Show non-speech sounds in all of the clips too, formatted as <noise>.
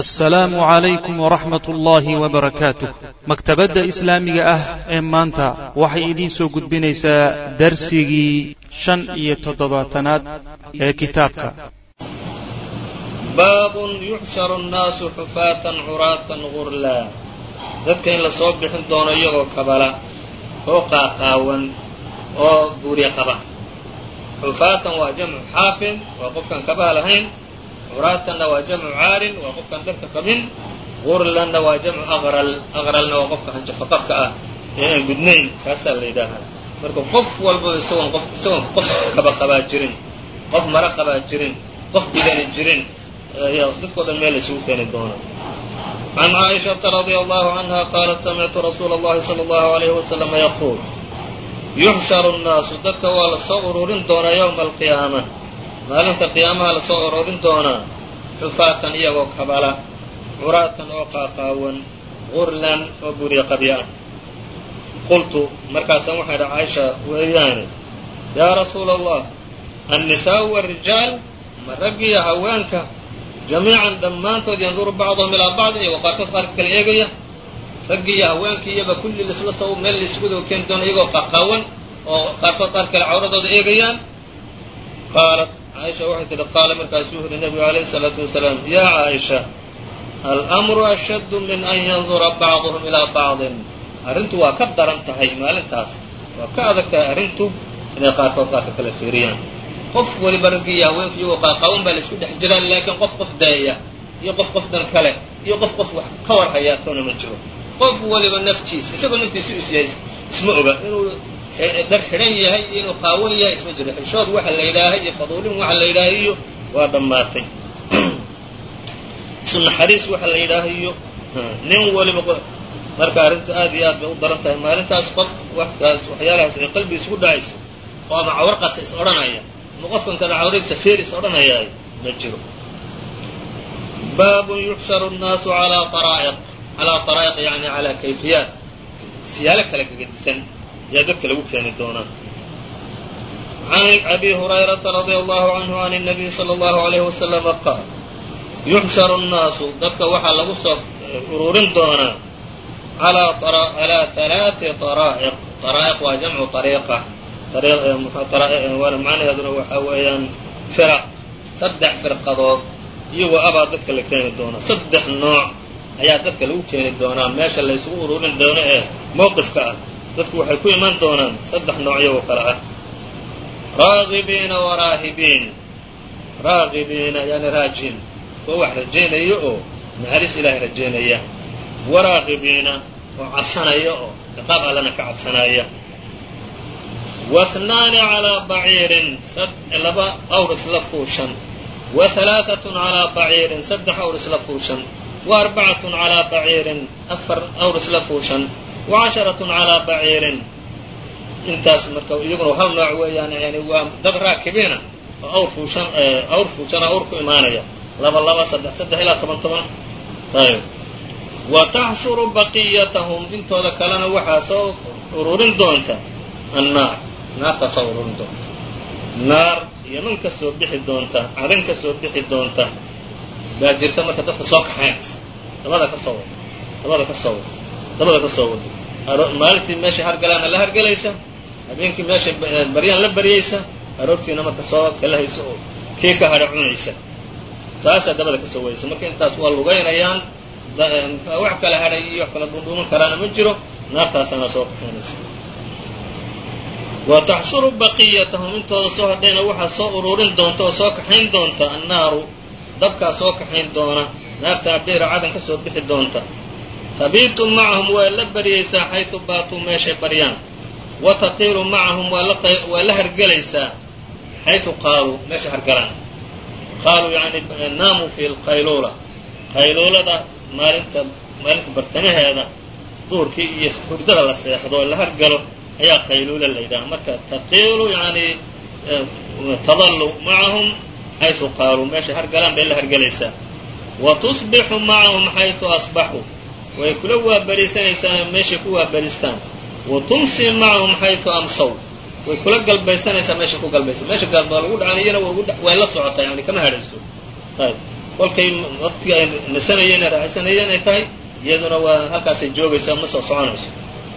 assalaamu calaykum waraxmat ullaahi wabarakaatuh maktabadda islaamiga ah ee maanta waxay idiin soo gudbinaysaa darsigii shan iyo toddobaatanaad ee kitaabka. Baabun yuxsharu nnaasu xufaatan curaatan gurlaa dadka in la soo bixin doono iyagoo kabala oo qaaqaawan oo buurya qaba. Xufaatan waa jamcu xaafin waa qofkaan kabaha lahayn curaatanna waa jamcu caarin waa qofkaan dharka qabin gurlanna waa jamcu aqral aqralna waa qofka hanjafaqabka ah ee aan gudnayn kaasaa la yidhaahaa marka qof walba isagoon qof isagoon qof kaba qabaa jirin qof mara qabaa jirin qof bidani jirin ayaa dadkao dhan meel isugu keeni doona can caaishaةa radي allahu canha qaalat samictu rasuula اllahi salى اllahu عalayhi waslama yaquul yuxsharu الnaasu dadka waa la soo ururin doonaa ywma alqiyaama maalinta qiyaamaha la soo ururin doonaa xufaatan iyagoo kabala curaatan oo qaaqaawan gurlan oo buriya qabya ah. Qultu markaasaan waxaa idhi caaisha weeyaane yaa rasuula allah annisaa'u warijaal ma raggiiyo haweenka jamiican dhammaantood yanduru bacduhum ilaa bacdin iyagoo qaarkood qaarka kala eegaya? Raggii iyo haweenkii iyaba kulli lisla soo meel laisugu keeni doona iyagoo qaaqaawan oo qaarkood qaar kale cawradooda eegayaan? Qaalat caaisha waxay tidhi qaala markaasuu yidhi nebigu alayhi salaatu wasalaam yaa caaisha almru ashaddu min an yandura bacduhum ilaa bacdin? Arrintu waa ka daran tahay maalintaas. Waa ka adag tahay arrintu inay qaarkood qaarka kala fiiriyaan. Qof waliba raggii iyo haweenka iyagoo qaaqaawan baa la isku dhex jiraan laakiin qof qof daayaya iyo qof qof dan kale iyo qof qof wax ka war hayaatoona ma jiro. Qof waliba naftiisa isagoo naftiisu is yahay isma oga inuu dhar xidhan yahay inuu qaawan yahay isma jiro xishood waxa la yidhaahay iyo faduulin waxa la yidhaahay waa dhammaatay. Isu waxa la yidhaahay iyo nin waliba marka arrintu aad iyo aad bay u daran tahay. Maalintaas qof waxkaas waxyaalahaas ay qalbi dhacayso oo ama cawarqaasa is odhanaya ama qofkan kada cawradiisa feer is odhanayaay ma jiro. Baabun yuxsharu nnaasu alaa araa'iq calaa araa'iq yani calaa kayfiyaat. Siyaalo kale kagadisan ayaa dadka lagu keeni doonaa can abi hurayrata radia allahu canhu can الnabiy salى اllahu alayhi wasalama qaal yuxsharu nnaasu dadka waxaa lagu soo ururin doonaa calaa halaaثi araa'iq araa'iq waa jamcu ariiqa macnaheeduna waxaa weeyaan firaq saddex firqadood iyagoo abaa dadka la keeni doonaa saddex nooc ayaa dadka lagu keeni doonaa meesha laysugu ururin doono ee mowqifka ah dadku waxay ku iman doonaan saddex noocyagoo kale ah. Raagibiina waraahibiin raagibiina yani raajiin kuwa wax rajaynaya oo naxariis ilaahay rajaynaya. Waraagibiina oo cabsanaya oo ciqaab allana ka cabsanaya. Wahnaani calaa baciirin laba awr isla fuushan. Wa halaaatun calaa baciirin saddex awr isla fuushan. Wa arbacatun calaa baciirin afar awr isla fuushan wa casharatun calaa baciirin. Intaas marka iyaguna hal nooc weeyaan yani waa dad raakibiina oo awr fuushan awr fuushana awr ku imaanaya. Laba laba saddex saddex ilaa toban toban. Ayb wa taxshuru baqiyatahum intooda kalena waxaa soo ururin doonta annaar. Naartaa soo ururin doonta. Naar yaman ka soo bixi doonta cadan ka soo bixi doonta. Baa jirta marka dadka soo kaxaynaysa dabada ka soo wada. Dabada ka soo wada dabada ka soo wada maalintii meeshay hargalaana la hargelaysa habeenkii meeshay baryaan la baryaysa aroortiina marka soo kalahaysa oo kii ka hadha cunaysa. Taasaa dabada ka soo wadaysa marka intaas waa lugaynayaan wax kala hadhay iyo wax kala dhuundhuuman karaana ma jiro naartaasaana soo kaxaynaysa. Wa taxshuru baqiyatahum intooda soo hadhayna waxaa soo ururin doonta oo soo kaxayn doonta annaaru dabkaa soo kaxayn doona naarta abdhiira cadan ka soo bixi doonta tabiitu macahum waa la baryaysaa xaysu baatuu meeshay baryaan. Wa taqiilu macahum waa la hargelaysaa xaysu qaaluu meesha hargalaan qaaluu yani naamuu fi lqayluula qayluulada maalinta maalinta bartamaheeda duurkii iyo hurdada la seexdo la hargalo ayaa qayluula la yidhaha. Marka taqiilu yani tadallu macahum xaysu qaaluu meeshay hargalaan bay la hargelaysaa. Wa tusbixu macahum xaysu asbaxuu way kula waabariisanaysaa meeshay ku waabaristaan wa tumsi macahum xaysu amsow way kula galbaysanaysaa meeshay ku galbaysa meesha gaalbaa lagu dhacaniyana way la socotaa yani kama hadhayso ayb kolkay waqtigii ay nasanayeen ee raaxaysanayeen ay tahay iyaduna waa halkaasay joogaysaa ma soo soconayso.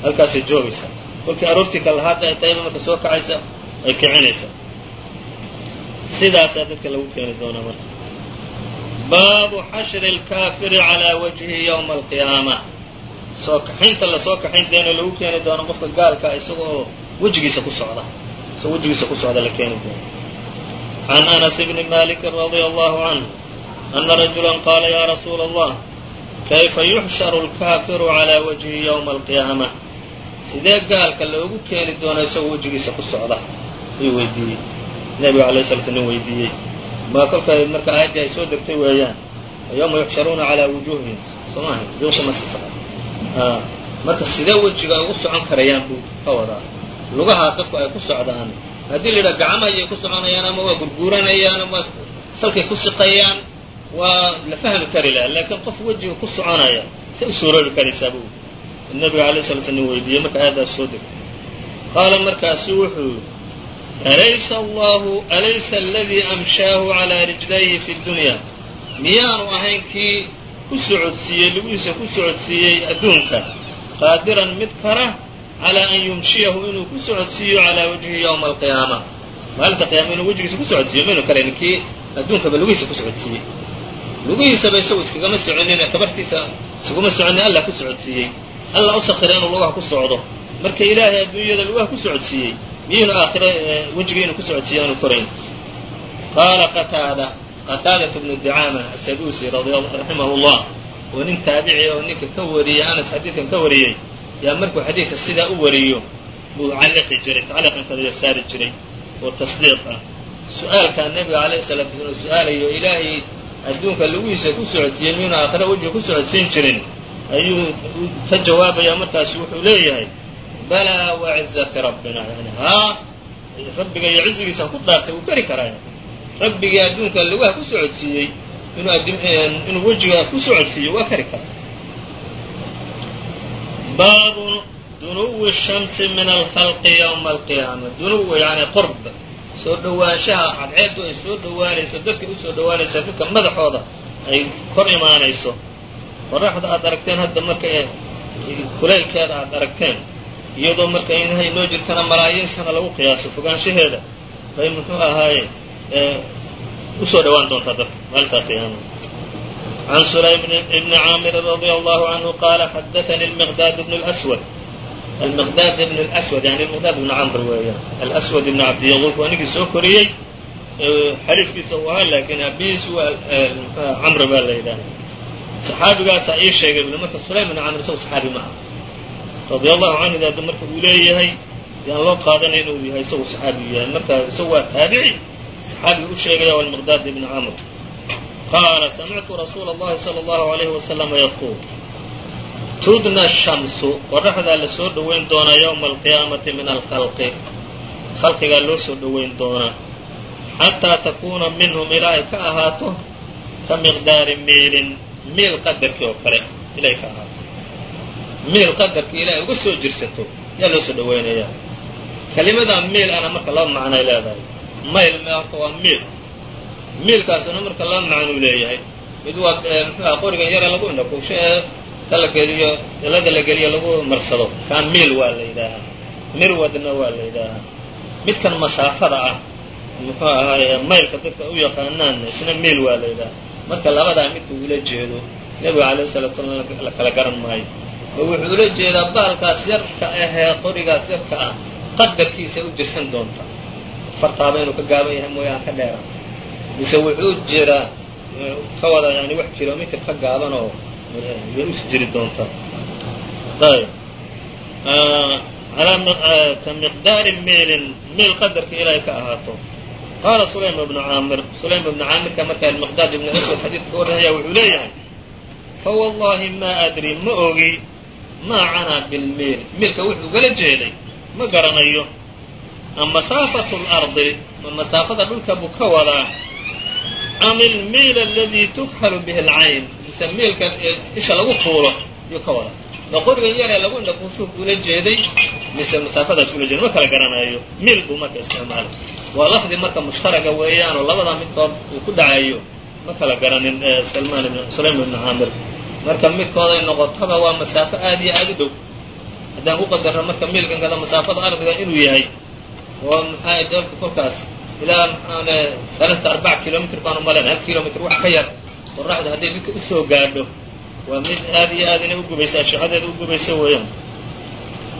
Halkaasay joogaysaa. Kolkii aroortii kalahaada ay tahayba marka soo kacaysa ay kicinaysaa. Sidaasaa dadka lagu keeni doonaa marka baabu xashri اlkaafiri calىa wajhi ywma alqiyaama. Soo kaxaynta la soo kaxayn doono lagu keeni doono qofka gaalka isagoo wejigiisa ku socda. Isagoo wejigiisa ku socda la keeni doono. Can anas bni maliki radia allahu canhu ana rajula qaala ya rasuula allah kayfa yuxsharu alkaafiru calaa wajhi ywma alqiyaama? Sidee gaalka loogu keeni doona isagoo wejigiisa ku socda? Ayuu weydiiyey. Nebiga alay sala slam weydiiyey ma kolka marka aayaddii ay soo degtay weeyaan yawma yuxsharuuna calaa wujuuhihim. Soo maaha wujuuhka masisa marka sidee wejiga ay ugu socon karayaan buu ka wadaa? Lugaha dadku ay ku socdaan haddii la yidhaha gacmo ayay ku soconayaan ama waa gurguuranayaan ama salkay ku siqayaan waa la fahmi kari laha laakiin qof wejiga ku soconaya say u suuroobi karaysaa buu. Nabiga alay sala slam weydiiyey marka aayaddaas soo degtay. Qaala markaasu wuxuu alaysa allahu alaysa aladii amshaahu calaa rijlayhi fi dunya miyaanu ahayn kii ku socodsiiyey lugihiisa ku socodsiiyey adduunka qaadiran mid kara calaa an yumshiyahu inuu ku socodsiiyo calaa wajhi ywma alqiyaama maalinta qiyama inuu wejigiisa ku socodsiiyo maynu karayn kii adduunkaba lugihiisa ku socodsiiyey lugihiisaba isagu iskagama soconin tabartiisa iskaguma soconin allah ku socodsiiyey allah u sakira inuu lugaha ku socdo marka ilaahay adduunyada lugaha ku socodsiiyey miyaynu aakhira wejiga inuu ku socodsiiyo aanu korayn qaala qataada qataadatu bnu dicaama asaduusi raximahu llah oo nin taabici oo ninka ka wariyey anas xadiidkan ka wariyey yaa markuu xadiidka sidaa u wariyo buu calliqi jiray tacliiqan kada saari jiray oo tasdiiq ah. Su'aalkaa nebiga alayhi salatu uu su'aalayo ilaahay adduunka lugihiisa ku socodsiiyey miyuuna aakhira wejiga ku socodsiin jirin? Ayuu ka jawaabayaa markaasu wuxuu leeyahay balaa wacizati rabbina yani haa rabbiga iyo cizigiisaan ku dhaartay wuu kari karaa rabbigii adduunka lugaha ku socodsiiyey inuu wejiga ku socodsiiyo waa kari karaa baabu dunuwi shamsi min alkhalqi ywma alqiyaama dunuwi yani qurb soo dhowaanshaha cadceeddu ay soo dhowaanayso dadka u soo dhowaanaysa dadka madaxooda ay kor imaanayso qoraxda aad aragteen hadda marka kulaylkeeda aad aragteen iyadoo marka inahay noo jirtana malaayiin sana lagu qiyaaso fogaanshaheeda bay muxuu ahaaye u soo dhowaan doontaa dadka maalintaa qiyaama can sulaym bni caamirin radia allahu canhu qaala xadaanii lmiqdaad bn lswad almiqdaad ibn lswad yani miqdaad ibn camr weeyaan. Alswad ibn cabdiyaquuf waa ninkii soo koriyey xariifkiisa uu ahaa laakiin abiis camr baa la yidhaaha saxaabigaasaa ii sheegay buli marka sulaym ibn camr isagu saxaabi ma aha radia allahu canhu daada marka uu leeyahay yaan loo qaadanay inuu yahay isagu saxaabigu yahay marka isagu waa taabici saxaabiga u sheegaya walmiqdaad ibn camr qaala samictu rasuula اllahi salى اllahu alayhi wasalama yaquul tudna shamsu qoraxdaa la soo dhoweyn doonaa yowma alqiyaamati min alkhalqi khalqigaa loo soo dhoweyn doonaa xataa takuuna minhum ilaa ay ka ahaato ka miqdaari miilin miil qadarkii oo kale ilay ka ahaato miil qadarkii ilaa ay uga soo jirsato yaa loo soo dhoweynayaa kelimadaa miil ana marka laba macnay leedahay. Mayl horta waa miil miilkaasuna marka laba macnuu leeyahay. Mid waa muxuuha qorigan yare lagu indhakuusho ee ta la geliyo dalada la geliyo lagu marsado. Kaa miil waa la yidhaahaa. Mirwadna waa la yidhaahaa. Midkan masaafada ah muxuu ahaaye maylka dadka u yaqaanaan isna miil waa la yidhaahaa. Marka labadaa midka ula jeedo nebiga alayh salatu slam la kala garan maayo ma wuxuu ula jeedaa baalkaas yarka ahee qorigaas yarka ah qadarkiisa u jirsan doonta. Fartaaba inuu ka gaaban yahay mooye aan ka dheera. Mise wuxuu jiraa ka wada yani wax kilomitr ka gaaban oo way us jiri doontaa ayb ka miqdaari miilin miil qadarka ilaahay ka ahaato. Qaala sulaym ibnu caamir sulaym ibnu caamirka markaa miqdaad ibnu aswad xadiidka ka warranaya wuxuu leeyahay fawallahi maa adri ma ogi maa canaa bilmiil miilka wuxuu gala jeeday ma garanayo. Am masaafatu lardi ma masaafada dhulka buu ka wadaa. Am ilmiil aladii tukhalu bihi alcayn. Mise miilka isha lagu tuulo yuu ka wadaa. Ma qorigan yaree lagu indhakuushuuf ula jeeday mise masaafadaas ula jeeday ma kala garanayo. Miil buu marka isticmaalay. Waa lafdi marka mushtaraga weeyaanoo labadaa midkood uu ku dhacayo. Ma kala garanin salmaan ibn sulaym ibnu caamir marka midkooday noqotaba waa masaafo aad iyo aad u dhow. Haddaan ku qadarno marka miilkan kada masaafada ardiga inuu yahay. Oo maxaa dalku kolkaas ilaa maxaane salata arbaca kilomitr baan umalayn hal kilomitr wax ka yar. Qoraxdu hadday midka u soo gaadho waa mid aad iyo aad inay ugubaysa ashicadeeda ugubaysa weeyaan.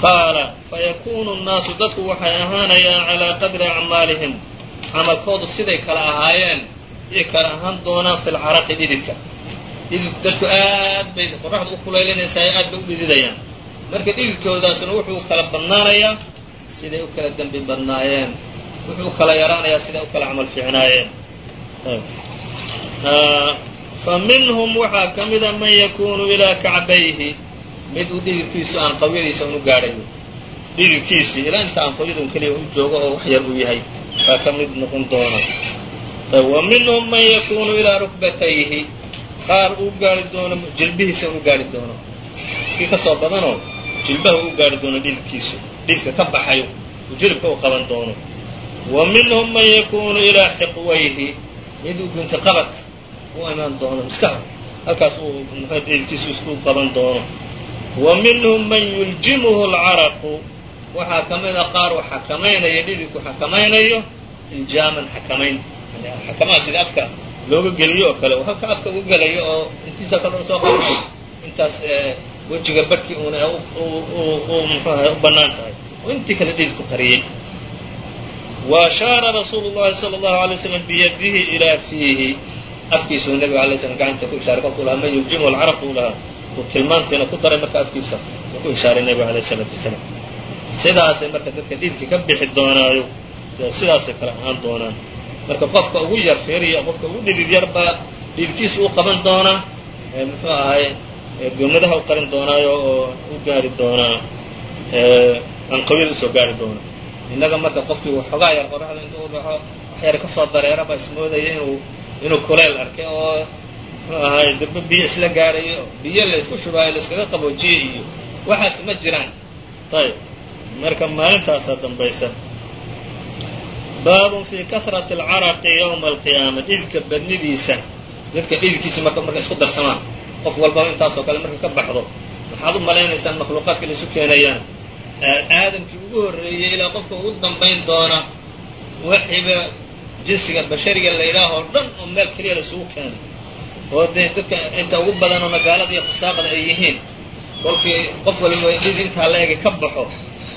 Qaala fayakunu nnaasu dadku waxay ahaanayaan calaa qadri acmaalihim. Camalkoodu siday kala ahaayeen iyay kala ahaan doonaan fi lcaraqi dhididka dhidid dadku aad bay qoraxdu u kulaylinaysaa aad bay u dhididayaan. Marka dhididkoodaasna wuxuu kala badnaanayaa siday u kala dembi badnaayeen. Wuxuu kala yaraanayaa siday u kala camal fiicnaayeen. Fa minhum waxaa ka mida man yakunu ilaa kacbayhi mid uu dhididkiisu aan qawyadiisa unu gaadhayo. Dhididkiisii ilaa inta aan qawyadun keliya u joogo oo wax yar uu yahay baa ka mid noqon doona. Wa minhum man yakunu ilaa rukbatayhi qaar uu gaari doono jilbihiisa uu gaari doono. Kii ka badanoo jilbaha uu gaari doono dhididkiisu dhididka ka baxayo uu jilibka u qaban doono. Wa minhum man yakunu ilaa xiqwayhi mid gunta qabadka u imaan doono miskaha halkaas uu dhididkiisu isku qaban doono. Wa minhum man yuljimuhu alcaraqu waxaa ka mid a qaar uu xakamaynaya dhididku xakamaynayo iljaaman xakamayn xakamaha sida afka looga geliyo oo kale. Halka afka uga gelayo oo intiisa kale soo qabanay intaas wejiga barhkii mxuaha u bannaan tahay. Oo intii kale dhididku qariyey. Wa ashaara rasuulu llahi sala allahu alay slam biyadihi ilaa fiihi. Afkiisuu nabiga alay slam gacanta ku ishaaray kolkuu lahaa man yuljimu alcaraqu lahaa. Uu tilmaantiina ku daray marka afkiisa. Uu ku ishaaray nebiga alayh isalaatu wasalaam sidaasay marka dadka dhididka ka bixi doonaayo. Sidaasay kala ahaan doonaan marka qofka ugu yar feeriya qofka ugu dhidid yar baa dhididkiisa u qaban doonaa muxuu ahay gomadaha u qarin doonaayo oo u gaari doonaa anqawiyada u soo gaari doona. Innaga marka qofkii waxoogaa yar qoraxda intuu u dhaxo wax yar ka soo dareera baa ismoodaya inuu inuu kuleyl arkay oo muxuu ahay durbe biyo isla gaadhayo biyo la isku shubaayo la iskaga qaboojiye iyo waxaas ma jiraan. Ayb marka maalintaasaa dambaysa baabun fii kahrati alcaraqi yowma alqiyaama dhididka badnidiisa. Dadka dhididkiisa marka isku darsamaan. Qof walbaba intaasoo kale marka ka baxdo maxaad u malaynaysaan makhluuqaadka la isu keenayaan. Aadamkii ugu horreeyey ilaa qofka ugu dambayn doona waxiba jinsiga bashariga la yidhaahoo dhan oo meel keliya la isugu keenay. Oo dee dadka inta ugu badanoo magaalada iyo khasaaqda ay yihiin kolkii qof waliba dhidid intaa la egi ka baxo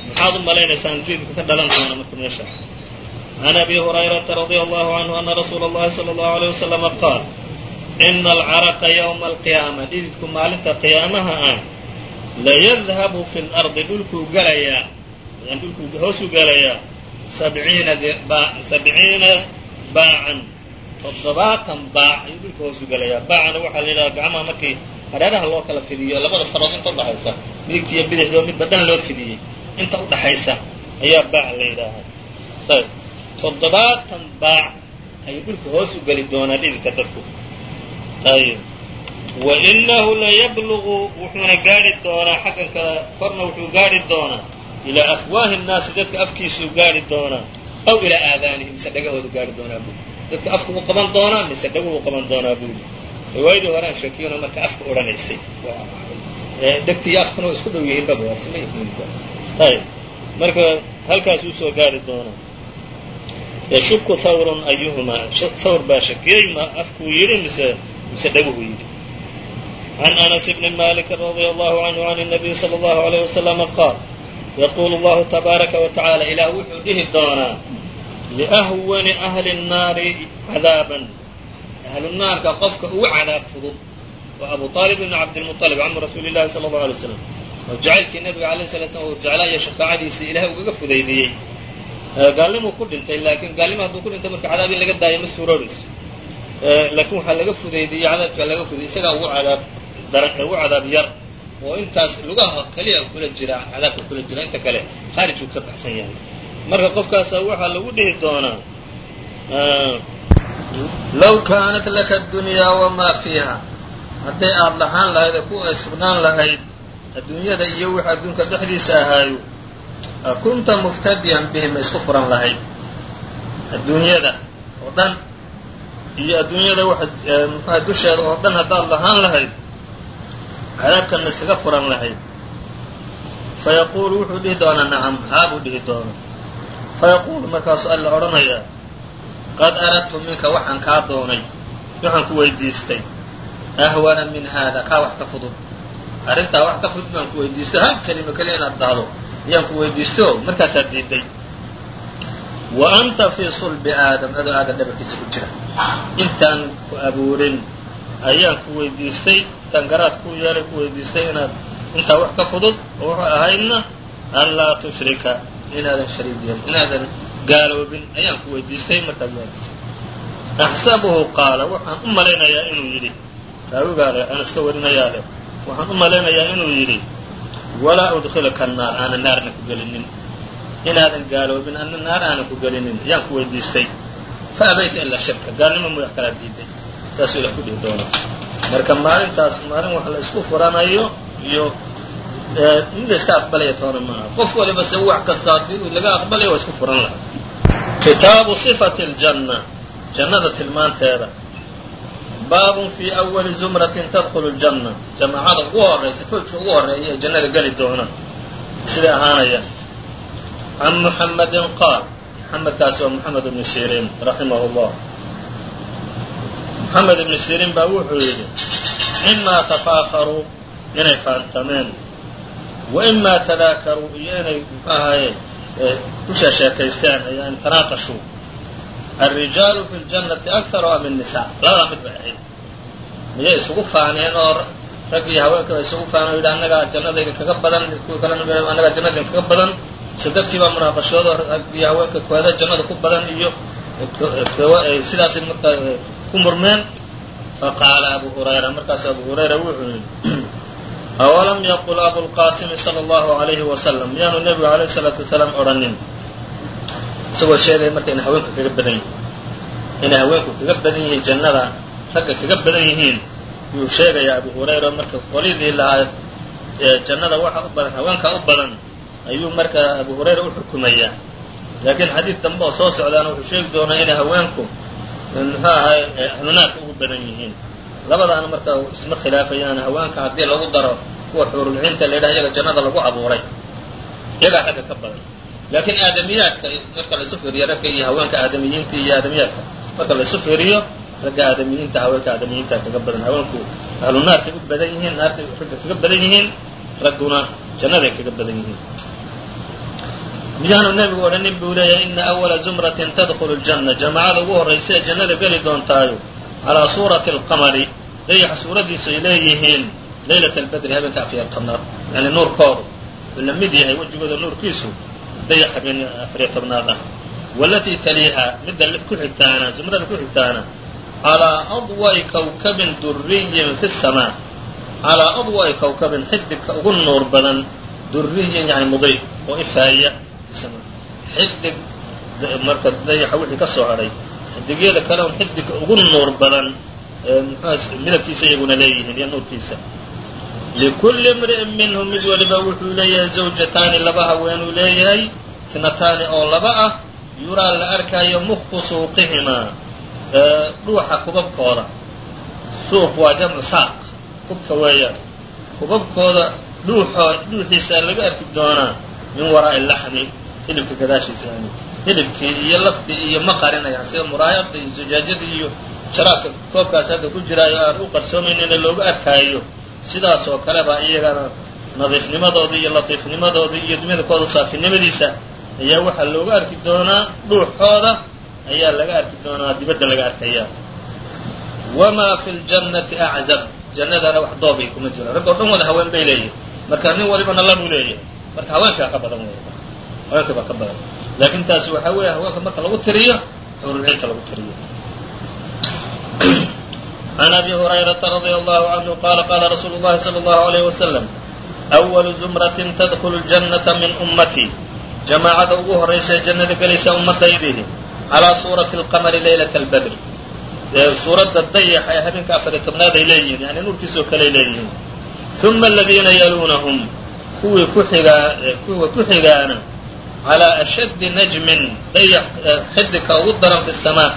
maxaad u malaynaysaan dhididka ka dhalan doona marka meesha عن أbي هريرة رضي الله عنه أن رsuuل الlahi صلى الله عليه وسلم qاaل إنa الcرقa يومa القيامة dhididku maalinta قiyaamaha ah layadhabu fi الأرضi dhulkuu gelayaa dhulkuu hoosuu gelayaa sabciina baacan toddobaatan baac ayuu dhulka hoosu gelayaa baacana waxaa la yidhaha gacmaha markii hareeraha loo kala fidiyo labada farood inta udhaxaysa midigta iyo bidixdoo midba dhan loo fidiyey inta udhaxaysa ayaa baac la yidhaahaa ayb toddobaatan baac ayuu dhulka hoos u geli doonaa dhididka dadku. Ayb wa inahu layablugu wuxuuna gaadhi doonaa xaggan kale korna wuxuu gaadhi doonaa ilaa afwaahi nnaasi dadka afkiisuu gaadhi doonaa aw ilaa aadaanihim mise dhagahoodu gaadhi doonaa buuli dadka afku u qaban doonaa mise dhaguhu qaban doonaa buuli riwaayadii hore sheekiyona marka afka odhanaysay. Dhegti iyo afkuna waa isku dhow yihiin baba waa sima yihiinba ayb marka halkaasuu soo gaadhi doonaa yashuku hawrun ayuhumaa hawr baa shakiyey ma afkuu yidhi mise mise dhaguhu yidhi can anas bni maliki radia allahu canhu can الnabiy salى اllahu alayh wasalama qaal yaquulu allahu tabaaraka wa tacaala ilaah wuxuu dhihi doonaa liahwani ahli الnaari cadaaban ahlu naarka qofka ugu cadaab fudud waa abu aalib ibn cabdilmuطalib camu rasuuli llahi sala allahu alay waslam oo jacaylkii nabiga alayh salatu slam uu jeclaa iyo shafaacadiisii ilahay ugaga fudaydiyey gaalnimuu ku dhintay laakiin gaalnima hadduu ku dhintay marka cadaab in laga daayo ma suuroobayso. Laakiin waxaa laga fudaydiyey cadaabkaa laga fudayy isagaa ugu cadaab daran ugu cadaab yar oo intaas lugaha keliya kula jira cadaabka kula jira inta kale khaarijuu ka baxsan yahay. Marka qofkaasa waxaa lagu dhihi doonaa low kaanat laka adunyaa wamaa fiiha. Hadday aada lahaan lahayd ee ku sugnaan lahayd adduunyada iyo wix adduunka dhexdiisa ahaayo kunta muftadiyan bihi ma isku furan lahayd adduunyada oo dhan iyo adduunyada waxa muxuha dusheeda oo dhan haddaad lahaan lahayd cadaabkan ma iskaga furan lahayd fayaquulu wuxuu dhihi doonaa nacam haa buu dhihi doona fayaquulu markaasuu alla odhanayaa qad aradtu minka waxaan kaa doonay waxaan ku weydiistay. Ahwana min haada kaa wax ka fudud. Arrintaa wax ka fudud baan ku weydiisto hal kelima keliya inaad dhahdo ayaan ku weydiisto markaasaad diiday. Wa anta fii sulbi aadam adoo aadan dhabarkiisa ku jira. Intaan ku abuurin ayaan ku weydiistay intaan garaad ku yeelay ku weydiistay inaad intaa wax ka fudud oo wuxuu ahaydna anlaa tushrika inaadan shariig yeelin inaadan gaaloobin ayaan ku weydiistay markaad weydiistay axsabuhu qaala waxaan u malaynayaa inuu yidhi raawigaa leh aan iska warinayaa leh waxaan u malaynayaa inuu yidhi walaa udkhiluka annaar aanan naarna ku gelinin. Inaadan gaaloobin ana naar aanan ku gelinin ayaan ku weydiistay. Fa abayta ilaa shirka gaalnimo mu wax kalaa diiday. Saasuu ilah ku dhihi doona marka maalintaas maalin wax la isku furanayo iyo mid iska aqbalaya toona maaha. Qof waliba se wax kasta haddii laga aqbalaya waa isku furan lahaa. Kitaabu sifati ljanna jannada tilmaanteeda baabun fii awali zumratin tadkhulu ljanna jamaacada ugu horaysa fawjka ugu horreeya ee jannada geli doona. Siday ahaanayaan can muxamedin qaal. Muxamedkaasi waa moxamed ibni siriin raximah llah moxamed ibni siriin baa wuxuu yidhi imaa tafaakharuu inay faantameen wa imaa tadaakaruu iyo inay muxuu ahaye ku sheesheekaysteen yani tanaaqashuu arijaalu fi ljannati akaruha min nisa labadaa mid bay ahayd miyay isugu faaneen oo rag iyo haweenkaba isugu faaneen o yidhi annagaa jannadayga kaga badan kuwa kalena annagaa jannadayga kaga badan isla dartiibaa munaaqashoodo rag iyo haweenka kooda jannada ku badan iyo sidaasay markaa ku murmeen faqaala abu hurayra markaasu abu hurayra wuxuu yidhi awalam yaqul abulqaasimi sala allahu alayhi wasalam miyaanu nebigu alayh isalaatu wasalaam odhanin isagoo sheegaya marka inay haweenku kaga badan yihiin. Inay haweenku kaga badan yihiin jannada ragga kaga badan yihiin yuu sheegayaa abu hurayra marka qolyadii lahaa jannada waxa u badan haweenka u badan ayuu marka abu hurayra u xukumayaa laakiin xadiid dambe oo soo socdaana wuxuu sheegi doonaa inay haweenku muxuu ahay ahlunaarka ugu badan yihiin. Labadaana marka isma khilaafayaan haweenka haddii lagu daro kuwa xuurulciinta la yidhaha iyaga jannada lagu abuuray iyagaa ragga ka badan laakiin aadamiyaadka marka laysu fiiriyo ragga iyo haweenka aadamiyiinta iyo aadamiyaadka marka laysu fiiriyo ragga aadamiyiinta haweenka aadamiyiinta kaga badan haweenku ahlu naarkay u badan yihiin naartay ragga kaga badan yihiin ragguna jannaday kaga badan yihiin. Miyaanu nebigu odhanin buu leeyahay ina awala zumratin tadkhulu ljanna jamaacada ugu horraysa ee jannada geli doontaayo calaa suurati alqamari dayaxa suuradiisu ay leeyihiin laylata albedri habeenka afyar tobnaad yani nuurkoodu uu la yahay wejigooda nuurkiisu dayax habeen afariyo tobnaad ah walatii taliiha midda ku xigtaana zumrada ku xigtaana. Calaa adwa'i kawkabin duriyin fi samaa. Calaa adwa'i kawkabin xidigka ugu nuur badan duriyin yani muday oo ifaaya xidig marka dayaxa wixii ka soo hadhay xidigyada kale un xidigka ugu nuur badan midabkiisa iyaguna leeyihiin iyo nuurkiisa likulli imri'in minhum mid waliba wuxuu leeyahay zawjataani laba haweenuu leeyahay itnataani oo laba ah yuraa la arkaayo mukhu suuqihimaa dhuuxa kubabkooda suuq waa jamcu saaq kubka weeyaan kubabkooda dhuuxoo dhuuxiisaa laga arki doonaa min waraa'i laxmi hilibka gadaashiisa yani hilibkii iyo laftii iyo ma qarinayaan sida muraayada iyo zujaajadii iyo sharaabka koobkaas hadda ku jiraayo aan u qarsoomaynina looga arkaayo sidaas oo kale baa iyagana nadiifnimadoodii iyo latiifnimadoodii iyo midabkooda saafinimadiisa ayaa waxaa looga arki doonaa dhuuxooda ayaa laga arki doonaa dibadda laga arkaya wamaa fi ljannati aczab jannadana wax doobay kuma jiro rag oo dhan wada haween bay leeyihiin marka nin walibana labuu leeyahay. Marka haweenkaa ka badan wey haweenka baa ka badan. Laakiin taasi waxaa weeye haweenka marka lagu tiriyo xurulciinta lagu tiriyo عن أbي هريرة رضي الله عنه qال qاla رsuuل الlahi صلى الله عليه وسلم أول زمرة تدخل الجنة min أمتي جamاacada ugu horaysa jannada gelaysa ummadaydihi عalىa suuraةi الqمri laylaة الbdr suuradda dayaxa ee habeenka afariy tobnaad ay leeyihiin yani nuurkiisoo kaley leeyihiin ثuma الadiina yaluunahum kuwii ku xigaa kuwa ku xigaana عalىa أshaddi najmin dayax xidigka ugu daran fi السmاء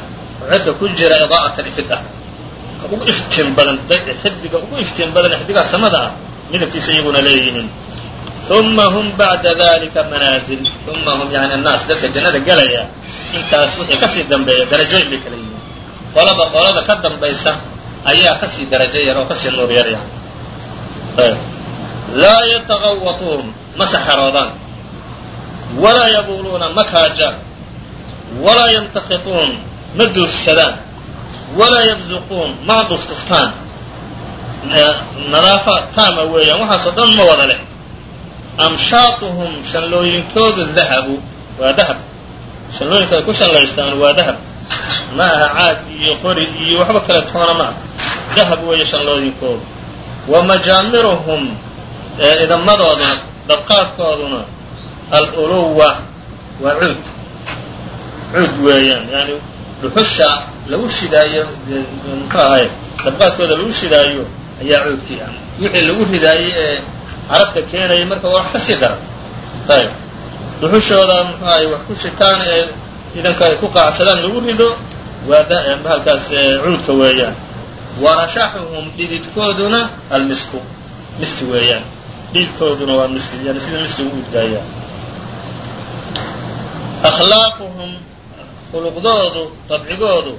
cirka ku jira idaa'atan ifid ah ka ugu iftiin badan xidiga ugu iftiin badan xidigaha samada ah midabkiisa iyaguna leeyihiin. Uma hum bacda dalika manaazil uma hum yani annaas dadka jannada gelaya intaas wixii ka sii dambeeya darajooyin bay kala yihiin. Qolaba qolada ka dambaysa ayaa ka sii darajo yar oo ka sii nuur yar yani laa yataqawatuun ma saxaroodaan. Walaa yabuuluuna ma kaajaan. Walaa yamtakituun ma duursadaan walaa yabzuquun ma dhuftuftaan nadaafa taama weeyaan waxaasoo dhan ma wada leh amshaatuhum shanlooyinkoodu dahabu waa dahab shanlooyinka ay ku shanlaystaan waa dahab ma aha caag iyo qori iyo waxba kale toona ma ah dahab weeye shanlooyinkoodu wa majaamiruhum idamadooduna dabqaadkooduna aluluwa waa cuud cuud weeyaan yani dhuxusha lagu shidaayo muxuu ahay dabqaadkooda lagu shidaayo ayaa cuudkii ah. Wixii lagu ridaayey ee carabta keenayay marka waa wax ka sii daran. Ayb. Dhuxushooda muxuu ahay wax ku shitaan ee idanka ay ku qaacsadaan lagu rido waa bahalkaas cuudka weeyaan. Wa rashaxuhum dhididkooduna almisku miski weeyaan. Dhididkooduna waa miski yani sida miskiga u udgaayaan. Akhlaaquhum khuluqdoodu dabcigoodu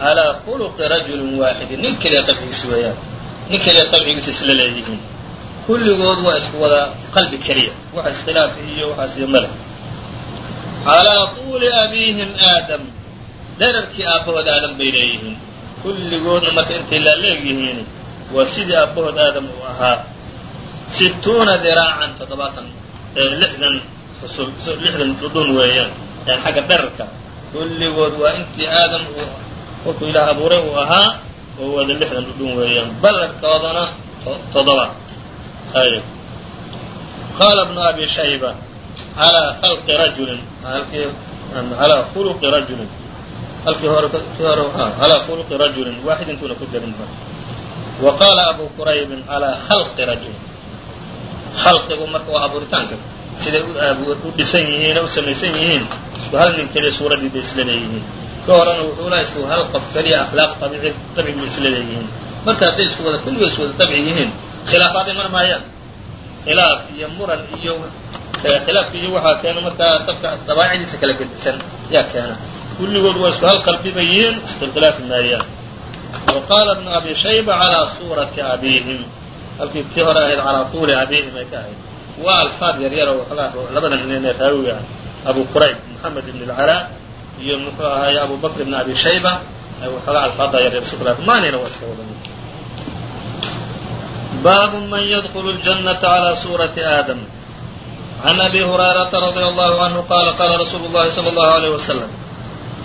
calaa khuluqi rajulin waaxidin nin keliya dabcigiisa weeyaan nin keliya dabcigiisa isla leeyihiin kulligood waa isku wada qalbi keliya wax iskhilaaf iyo waxaas iyo male calaa tuuli abiihim aadam dherarkii aabbahood aadam bay leeyihiin kulligoodna marka intay laaleegyihiin waa sidii aabbahood aadam uu ahaa situuna diraacan toddobaatan lixdan xusul lixdan dhudhun weeyaan yani xagga dherarka kulligood waa intii aadam uu kolkuu ilaah abuuray uu ahaa oo wada lixdan dhudhun weeyaan. Ballarkoodana toddoba. Ay qaala bnu abi shayba calaa khalqi rajulin. Alaa khuluqi rajulin. Halkii hore kii hore calaa khuluqi rajulin. Waaxid intuuna ku darin wa qaala abu quraybin calaa khalqi rajulin. Khalqigu marka waa abuuritaanka. Siday u dhisan yihiin u samaysan yihiin isku hal nin keliya suuradii bay isla leeyihiin ka horena wuxuu laha isku hal qof keliya akhlaaq bay isla leeyihiin marka hadday isku wada kulligood isku wada dabci yihiin khilaafaaday mar maayaan khilaaf iyo muran iyo khilaafka iyo waxaa keena markaa dabka dabaacidiisa kala gedisan yaa keena. Kulligood waa isku hal qalbi bay yihiin iskhikhilaafi maayaan wa qaala bnu abi shayba calaa suurati abiihim. Halkii tii hore ahayd calaa tuuli abiihim ay ka ahayd. Waa alfaad yaryaro labada nin ee raawiga ah abu qurayb moxamed ibn اlcalaa iyo muxuu ahaay abu bakr bn abi shayba. Waxoogaa alfaada yaryar suklamanayna waa iska wadan. Baabu man ydkulu ljannata calى suurati aadam. Can abi hurayrata radia allahu canhu qaala qaala rasuulu llahi salى allahu alayh wasalam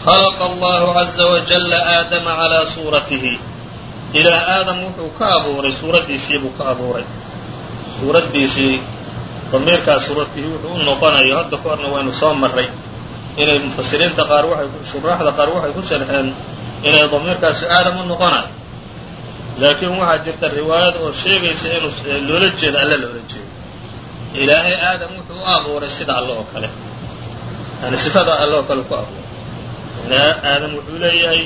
khalaqa allahu caza wajala aadama calaa suuratihi. Ilaa aadam wuxuu ka abuuray suuraddiisii buu ka abuuray. Suuraddiisii damiirkaa suuratihi wuxuu u noqonayo hadda ka horna waynu soo maray inay mufasiriinta qaar waay shuraaxda qaar waxay ku sharxeen inay damiirkaasi aadam u noqonayo laakiin waxaa jirta riwaayad oo sheegaysa inuu loola jeedo alle loola jeedo. Ilaahay aadam wuxuu u abuuray sida alle oo kale. Yani sifada alle oo kale ku abuuray. Aadam wuxuu leeyahay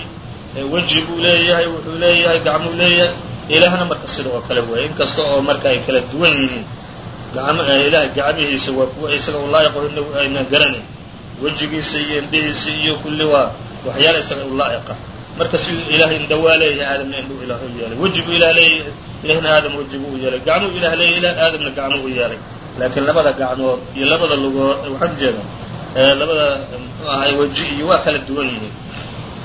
weji buu leeyahay wuxuu leeyahay gacmuu leeyahay. Ilaahna marka sida oo kale weeye inkasta oo marka ay kala duwan yihiin. Ilahay gacmihiisa waa kuwa isaga u inagu ayna garanayn wejigiisa iyo indhihiisa iyo kulli waa waxyaala isaga u laa'iqa marka siduu ilaahay indha leeyahay aadamna indhuu ilaah u yeelay. Weji buu ilaah leeyahay ilahna aadam weji buu u yeelay. Gacmuu ilaah leeyahay aadamna gacmuu u yeelay. Laakiin labada gacmood iyo labada lugood waxaan ujeeda labada muxuu ahay weji iyo waa kala duwan yihiin.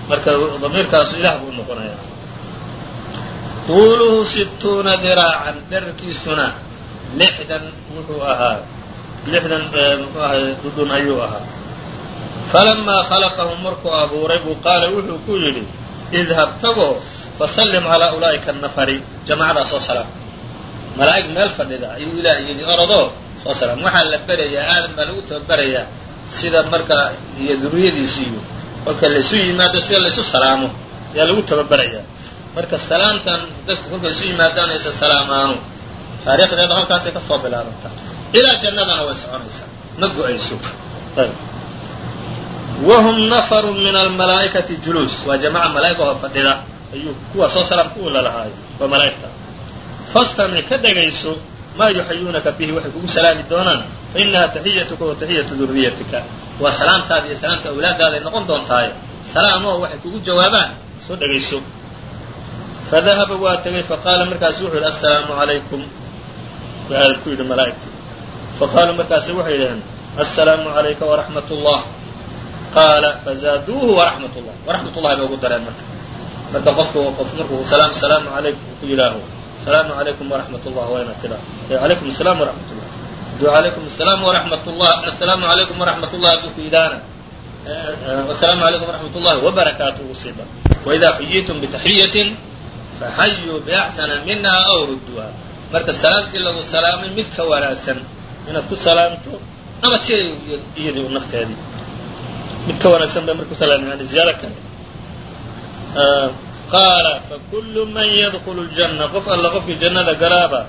Marka damiirkaasu ilah buu noqonayaa. Tuuluhu situuna diraacan dherarkiisuna lixdan wuxuu ahaa. Lixdan muxuu ahay dhudhun ayuu ahaa falamaa khalaqahum markuu abuuray buu qaala wuxuu ku yidhi idhab tagoo fasallim calaa ulaa'ika annafari jamaacadaa soo salaam malaa'ig meel fadhida ayuu ilaah yidhi orodoo soo salaam waxaa la berayaa aadam baa lagu tababerayaa sida marka iyo duriyadiisi iyo kolka laysu yimaado sida laysu salaamo ayaa lagu tababerayaa marka salaamtan dadku kolkay isu yimaadaan aysa salaamaanu taariikhdeeda halkaasay ka soo bilaabantaa ilaa jannadana way soconaysaa ma go'ayso wahum nafaru min almalaa'ikati juluus waa jamaca malaa'ika oo fadhida ayuu kuwa soo salaamka u lalahaayo waa malaa'igta fastamic ka dhegayso maa yuxayuunaka bihi waxay kugu salaami doonaan fa inaha taxiyatuka wa taxiyatu duriyatika waa salaamtaada iyo salaamta awlaadaaday noqon doontaaye salaamoo waxay kugu jawaabaan soo dhegayso fadahaba waa tegay faqaala markaasu wuxuu yidhi assalaamu calaykum ku yidhi malaa'igtii faqaaluu markaasu waxay yidhaheen assalaamu calayka waraxmat ullah qaala fazaaduuhu waraxmat ullah waraxmat ullahi bay ugu dareen marka. Marka qofku qof markuu salaam salaamu calaykum ku yidhaaho. Asalaamu calaykum waraxmat ullah waa inaad tidhaa calaykum asalaam waraxmat ullah aduu calaykum asalaam waraxmat ullah assalaamu calaykum waraxmat ullah hadduu ku yidhaahana asalaamu calaykum waraxmat ullahi wabarakaatu ugu sii dar waidaa xuyitum bitaxiyatin faxayuu biaxsana minha aw rudduuha. Marka salaamtii lagu salaamay mid ka wanaagsan inaad ku salaamto ama ti iyadii u nafteedii mid ka wanaagsan bay marka ku salaamay yani ziyaado kale. Qaala fakulu man yadkulu ljanna qof alla qofkii jannada galaaba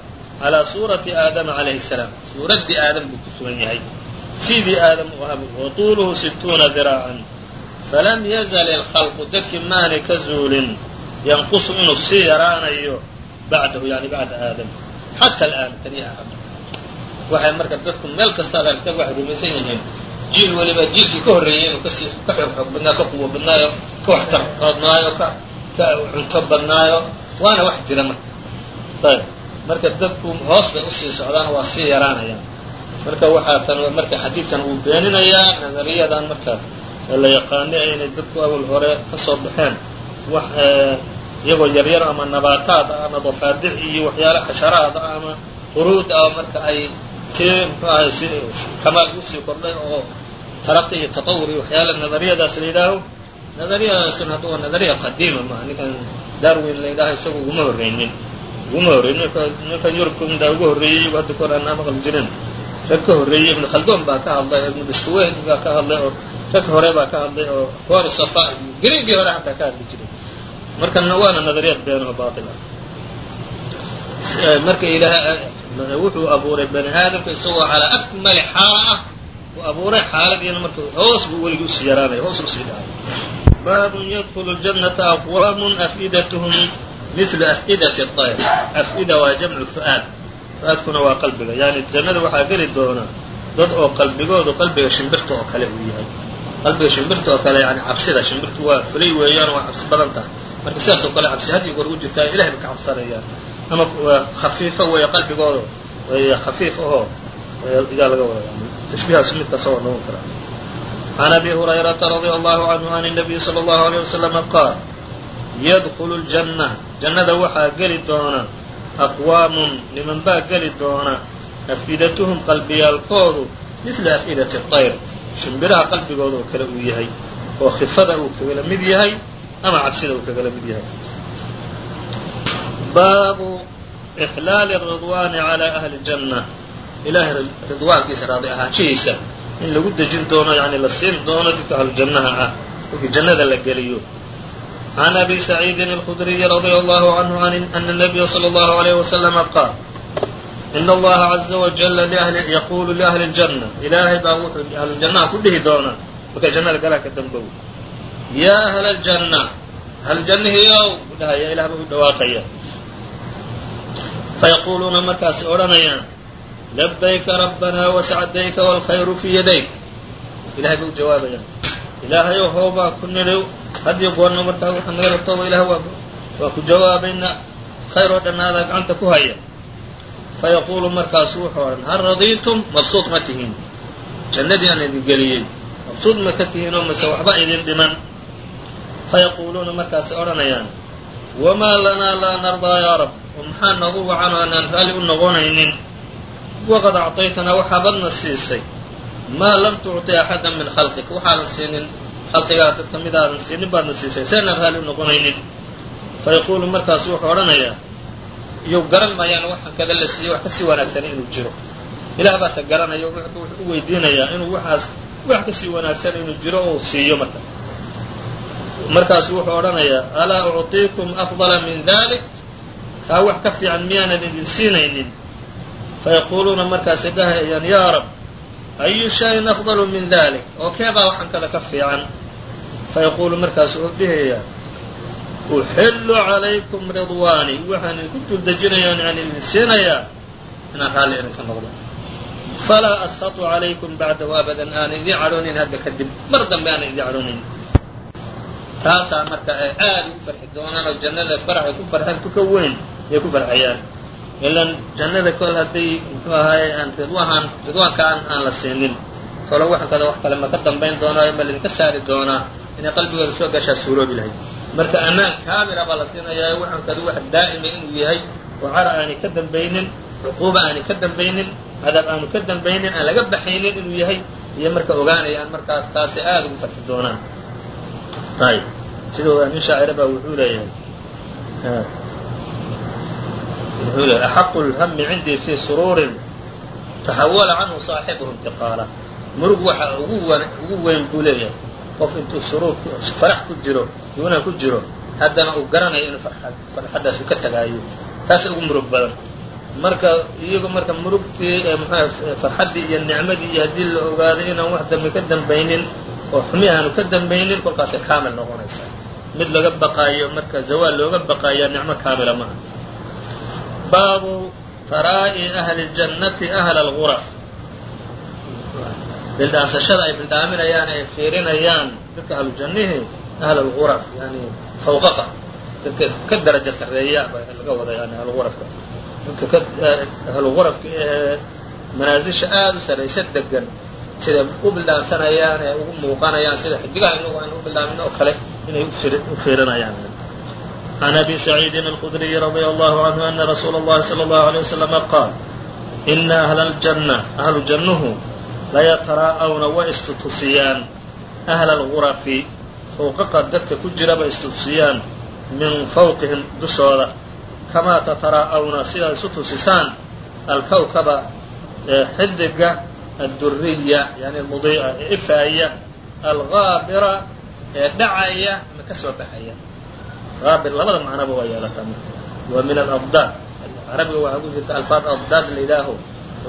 calaa suurati aadama calayhi salaam. Suuraddii aadam buu ku sugan yahay. Sidii aadam u ahab wa tuuluhu diraacan falam yazal ilkhalqu dadkii maanay ka zuulin yanqusu inuu sii yaraanayo bacdahu yani bacda aadam. Xata alaan kaniya waxay marka dadku meel kastaad argta waxay rumaysan yihiin jiil weliba jiilkii ka horreeyay inuu ka sii ka xoog xoog badnaayo ka quwo badnaayo ka waxtar badnaayo ka ka cunto badnaayo waana wax jira marka. Ayb. Marka dadku hoos bay u sii socdaan waa sii yaraanayaan. Marka waxaa tan marka xadiidkan uu beeninayaa nadariyadan marka la yaqaanay inay dadku awal hore ka soo baxeen. Wax iyagoo yaryar ama nabaataad ah ama dafaadic iyo waxyaala xasharaad ah ama quruud ah marka ay ahay si kamaal u sii kordhay oo taraqi iyo tatawur iyo waxyaala nadariyadaas la yidhaaho. Nadariyadaasn hadda nadariya qadiima maaha ninkan darwin la yidhaaho isaga uguma horreynin. Uguma horreynin ninka ninkan yurubka mindaa uga horreeyey iyagu hadda kahor aanaa maqli jirin. Rag ka horreeyey ibnu khaldoon baa ka hadlay ibnu biskuweyn baa ka hadlay oo rag hore baa ka hadlay oo kuwar safa iyo hore xataa ka hadli jiray. Markana waana nadariyad beenaho baatil ah marka ilaah wuxuu abuuray bani aadamka isagoo calaa akmali xaala ah uu abuuray xaaladiina marka hoos buu weligii u sii yaraanaya hoos u sii dhacay. Baabun yadkulu ljannata aqwaamun afidatuhum mithlu af'idati ayr af'ida waa jamcu fu'aad fu'aadkuna waa qalbiga. Yani jannada waxaa geli doona dad oo qalbigoodu qalbiga shimbirta oo kale uu yahay. Qalbiga shimbirta oo kale yani cabsida shimbirtu waa fulay weeyaan waa cabsi badan tahay. Marka sidaas oo kale cabsi haddii goor u jirtaa ilahay ba ka cabsanayaan ama khafiifo weeye qalbigooda way khafiif ahoo idaa laga wada tashbiihaas midkaasa waa noqon karaa can abi hurayrata radia allahu canhu an الnabiy salى اllahu alيyه waslama qaal yadkulu ljanna jannada waxaa geli doona aqwaamun niman baa geli doona afidatuhum qalbiyaalkoodu misla afidati طayr shimbiraha qalbigooda oo kale uu yahay oo khifada uu kagala mid yahay ama cabsida uu kagala mid yahay baabu ixlaali الridwaani calى ahli janna ilahay ridwaankiisa raadi ahaanshihiisa in lagu dejin doono yani la siin doono dadka ahlujannaha ah markii jannada la geliyo can abi saciidin اlkhudriyi radia allahu canhu ana الnabiya salى اllahu عalayh waslama qaal in allaha caza wajala yaquulu liahli اljanna ilaahay baa wuxuu ahlujannaha ku dhihi doonaa markay jannada galaan ka dambow yaa ahla اljanna ahljannihiiow dhahaya ilah baa u dhawaaqaya fayaquuluuna markaas odhanayaan labayka rabbanaa wasacdayka wاlkhayru fii yadayk ilahay bay u jawaabayaan ilaahayow hoobaa ku nidhow haddii goorna markaa waxaa naga rabtooba ilah waa ku jawaabayna khayr oo dhan aadaa gacanta ku haya fayaquulu markaasu wuxuu odhan hal radiitum mabsuud ma tihiin jannadii aan idin geliyey mabsuud ma ka tihiinoo mase waxba idin dhiman fayaquuluuna markaasay odhanayaan wamaa lanaa laa nardaa yaa rab oo maxaa noogu wacan oo aanaan raalli u noqonaynin? waqad acطaytanaa waxaabadna siisay. maa lam tucطi axada min khalqik waxaadan siinin khalqigaa dad ka midaadan siinin baadna siisay. Seenaan raalli u noqonaynin. fayaquulu markaasu wuxuu odhanayaa iyow garan maayaan waxaan kada la siiyey wax ka sii wanaagsana inuu jiro. Ilaah baase garanaya wuxuu u weydiinayaa inuu waxaas wax ka sii wanaagsan inuu jiro ou siiyo marka markaasu wuxuu odhanayaa alaa ucطiikum afضala min dalik? Kaa wax ka fiican miyaanan idin siinaynin. Fayaquuluuna markaasay dhahayaan yaa rab ayu shayin afdalu min dalik? Oo keebaa waxaan kada ka fiican? Fayaquulu markaasu oo dhihaya uxillu calaykum ridwaani. Waxaan idinku duldejinayaa aan idin siinayaa inaan raalli idinka noqdo. Falaa askhatu calaykum bacdahu abadan aanan idiin cadhoonayn hadda kadib mar dambe aanan idiin cadhoonayn taasaa marka ay aad ugu farxi doonaan oo jannada faraxay ku farxeen tuka weyn ayay ku farxayaan. Ilan jannada kol hadday muxuu ahaaye aan ridwahan ridwaankaan aan la siinin kolo wax kada wax kale ma ka dambayn doonaa ma laydinka saari doonaa. Inay qalbigooda soo gashaa suuroobi lahayd. Marka ammaan kaamila baa la siinayaa waxaan kada wax daa'ima inuu yahay oo cara aanay ka dambaynin cuquuba aanay ka dambaynin cadaab aanu ka dambaynin aan laga baxaynin inuu yahay iyo marka ogaanayaan markaas taasay aada ugu farxi doonaan ayb sida nin shaacira baa wuxuu leeyahay wuxuu leeyahy axaqu lhami cindii fii suruurin taxawala canhu saaxibuhu intiqaala murug waxa ugu ugu weyn buu leeyahay qof intuu suruur farax ku jiro yuunan ku jiro haddana uu garanayo inuu farxaddaas uu ka tagaayo taas ugu murug badan marka iyagu marka murugtii mxua farxaddii iyo nicmadii iyo haddii la ogaado inaan wax dambe ka dambaynin oo xumi aanu ka dambaynin kolkaasay kaamil noqonaysaa mid laga baqaayo marka zawaal looga baqaayaa nicmo kaamila maaha baabu taraa'i ahli ljannati ahla alguraf bildhaansashada ay bildhaaminayaan ay fiirinayaan dadka ahlu jannihii ahla alguraf yani fawqaqa. Dadka ka darajo sarreeya baa laga wada yani ahlugurafka dadka ahlugurafka ee manaasisha aada u sarraysa degan siday u bildhaansanayaan ee ugu muuqanayaan sida xidigaha inagu aan u bildhaamin oo kale inay u fiirinayaan عن أبي سعيد الخdري رضي الله عنه أن رsuuل الlhi صلى الله عليه وسلم qاaل إن أهل الجنة أهlu jannuhu layataraa'wna way istutusiyaan أهل الغرف fوqaqa dadka ku jiraba istutusiyaan min fوqihim dushooda kamaa tataraa'wna sidaad isu tusisaan alkawkaba xidiga adduriya yani mudiica ee ifaaya algaabira ee dhacaya ama ka soo baxaya aabir labada macnoba waa yeelataa waa min alabdaad carabiga waxaa ku jirta alfaad abdaad la yidhaaho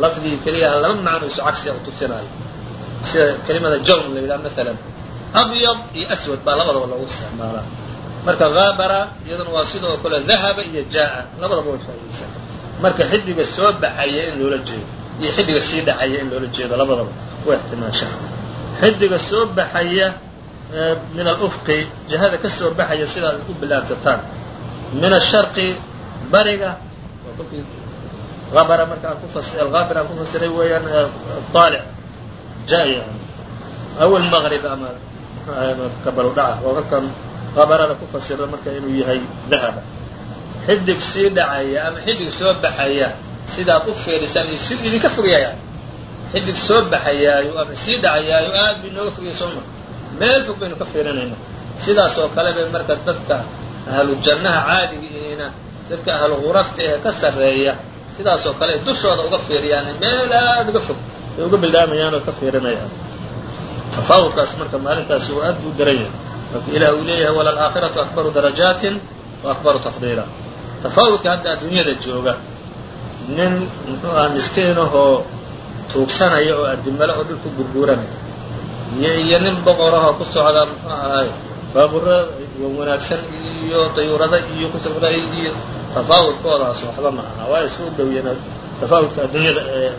lafdigii keliyaha laba macno isu cagsiga u tusinaayo sida kelimada jawn la yidhaha maalan abyad iyo aswad baa labadaba loogu isticmaalaa marka haabara iyaduna waa sidoo kale dahaba iyo jaa'a labadaba way faa'idaysaa marka xidiga soo baxaya in loola jeedo iyo xidiga sii dhacaya in loola jeedo labadaba way ixtimaashaa xidiga soo baxaya min alufqi jihada ka soo baxaya sidaad u bilaabsataan min asharqi bariga waa abara marka aan ku alhaabir aan ku fasiray weeyaan aalic jaya aw almaqrib ama kabalu oo halkan habarada ku fasira marka inuu yahay dahaba xidig sii dhacaya ama xidig soo baxaya sidaad u fiirisaan iyo si idinka fogyaaya xidig soo baxayaayo ama sii dhacayaayo aad bay nooga fogaya sooma meel fog baynu ka fiirinayna. Sidaas oo kale bay marka dadka ahlu jannaha caadigiina dadka ahlu gurafta ee ka sarreeya sidaas oo kale ay dushooda uga fiiriyaan meel aad uga fog ay uga bildhaamayaan oo ka fiirinayaan. Tafaawudkaas marka maalintaasi uu aad buu daran yahay. Marka ilaah uu leeyahay walalaakhiratu akbaru darajaatin wa akbaru tafdiila. Tafaawudka hadda adduunyada jooga nin muxuu aha miskiinahoo tuugsanaya oo addimale oo dhul ku gurguuranaya iyo iyo nin boqorahoo ku socda muxuu ahaay baaburra wanaagsan iyo dayuurada iyo kusafra iyo tafaawudkoodaas waxba ma aha. Waa isku dhowiyeen tafaawudka adduunyada ee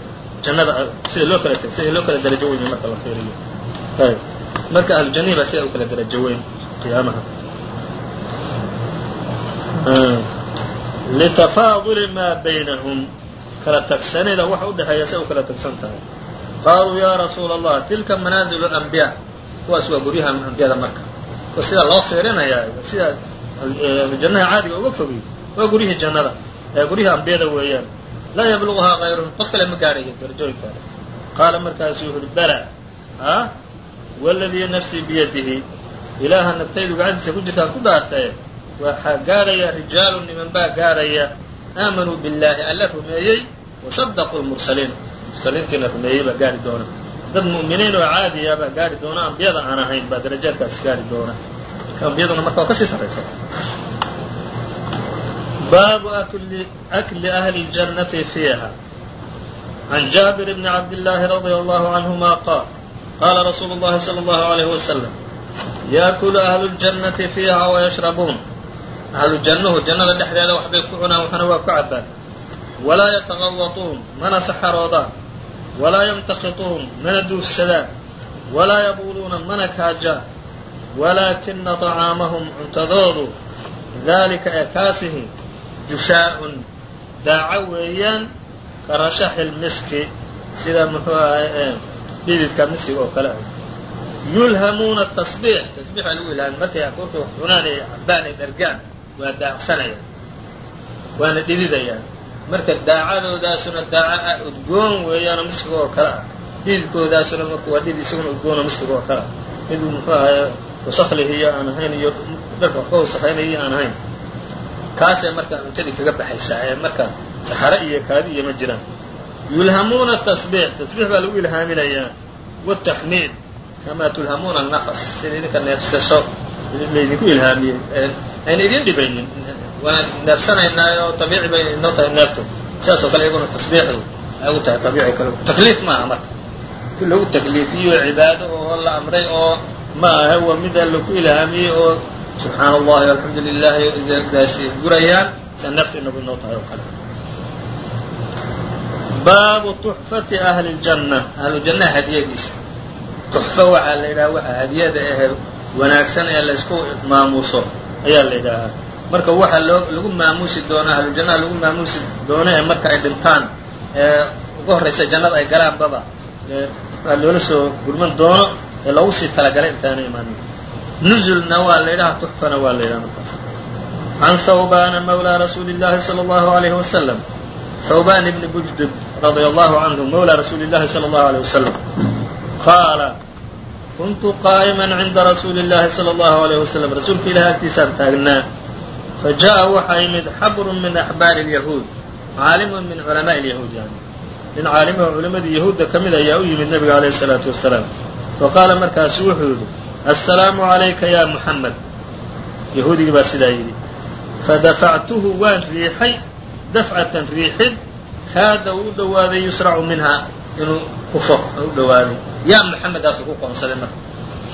jannada sida loo kala sida loo kala darajo weyn marka la fiiriyo. Ayb. Marka ahlu jannihi baa sida u kala darajo weyn qiyaamaha litafaaduli maa baynahum kala tagsanida waxa udhexeeya say u kala tagsan tahay qaaluu yaa rasuula allah tilka manaazilu alambiyaa kuwaas waa guryaha ambiyada marka oo sida loo fiirinayaa sida jannaha caadiga uga fogiy waa guryihii jannada ee guryaha ambiyada weeyaan laa yabluguhaa kayruhum qof kale ma gaarayo darajooyinkaada qaala markaasu wuxu uhi bala a waladii nafsii biyadihi ilaaha naftaydu gacantiisa ku jirtaan ku dhaartaye waxaa gaarhaya rijaalu niman baa gaarhaya aamanuu billaahi alla rumeeyey wasadaquu lmursaliin mursaliintiina rumeeyey baa gaari doona dad mu'miniin oo caadiya baa gaari doona ambiyada aan ahayn baa darajaadkaas gaari doona marka ambiyaduna marka waa kasii sarraysa baabu akli ahli ljannati fiiha عن جابر بن عبد الله رضي الله عنهما قال قال رsuuل الlahi صلى الله عليه وسلم يأkل أهل الجنة فيها ahlu jannuhu jannada dhexdeeda waxbay ku cunaan waxna waa ka caddaan walaa yataqawatuun mana saxaroodaan walaa yamtakituun mana duufsadaan walaa yabuuluuna mana kaajaan walaakina طacaamahum cuntadoodu daalika ee kaasihi jushaa'un daaco weeyaan karashaxi lmiski sida muxuu ahay dhididka miskiga oo kale yulhamuuna tasbiix tasbiixay lagu ilhamin markay akuurta cunaan ay cabbaan ay dhargaan waa daacsanayaan waana dhididayaan marka daacadoodaasuna daaca udgoon weeyaanoo miskiga oo kale ah. Dhididkoodaasuna marka waa dhidid isaguna udgoonoo miskiga oo kale ah. Mid muxuu ahay wasaklihiyo aan ahayn iyo dharka ka wasakaynayo aan ahayn. Kaasee marka cuntadii kaga baxaysaa ee marka saxare iyo kaadi iyo ma jiraan. Yulhamuuna tasbiix tasbiix baa lagu ilhaaminayaa. Wataxmiid kamaa tulhamuuna nafas sida idinka neefsaso laydinku ilhaamiyey ayna idin dhibaynin waan neefsanaynaa oo abiici inoo tahay neeftu sidaas oo kale iyaguna tasbiixdu ay u tahay abiici kale takliif maaha marka ti lagu takliifiyo cibaado oo la amray oo ma aha waa mid alla ku ilhaamiyey oo subxaana allahi alxamdu lilahi daas gurayaan sia neeftu inagu inoo tahay oo kale baabu tuxfati ahli ljanna ahlu jannaha hadiyadiisa tuxfo waxaa la yidhaha waxa hadiyada ahee wanaagsan ee laysku maamuuso ayaa la yidhaahaa. Marka waxaa loo lagu maamuusi doona ahlu jannaha lagu maamuusi doono ee marka ay dhintaan ee uga horraysa jannada ay galaanbaba waa loola soo gurman doono ee loogu sii talagalay intaana imaanin. Nuzulna waa la yidhaha tuxfana waa la yidhaha markaas. Can hawbaana mawlaa rasuuli llahi sala allahu alayhi wasalam hawban ibni bujdud radia allahu canhu mawlaa rasuuli llahi sala allahu aleyh wasalam qaala kuntu qaa'iman cinda rasuuli llahi sala allahu alayh wasalam rasuulka ilahi agtiisaan taagnaa fa jaءa waxaa yimid xabrun min axbaari اlyahuud caalimun min culamaai lyahuud yani nin caalima oo culammadii yahuudda ka mid ayaa u yimid nabiga alayh الsalaatu wasalaam faqaala markaasu wuxuu yidhi assalaamu calayka ya muxamed yahuudigii baa sidaa yidhi fadafactuhu waan riixay dafcatan riixid kaada uu u dhowaaday yusracu minha inuu kufo. U dhowaaday yaa muxamedaasu ku qoonsaday marka.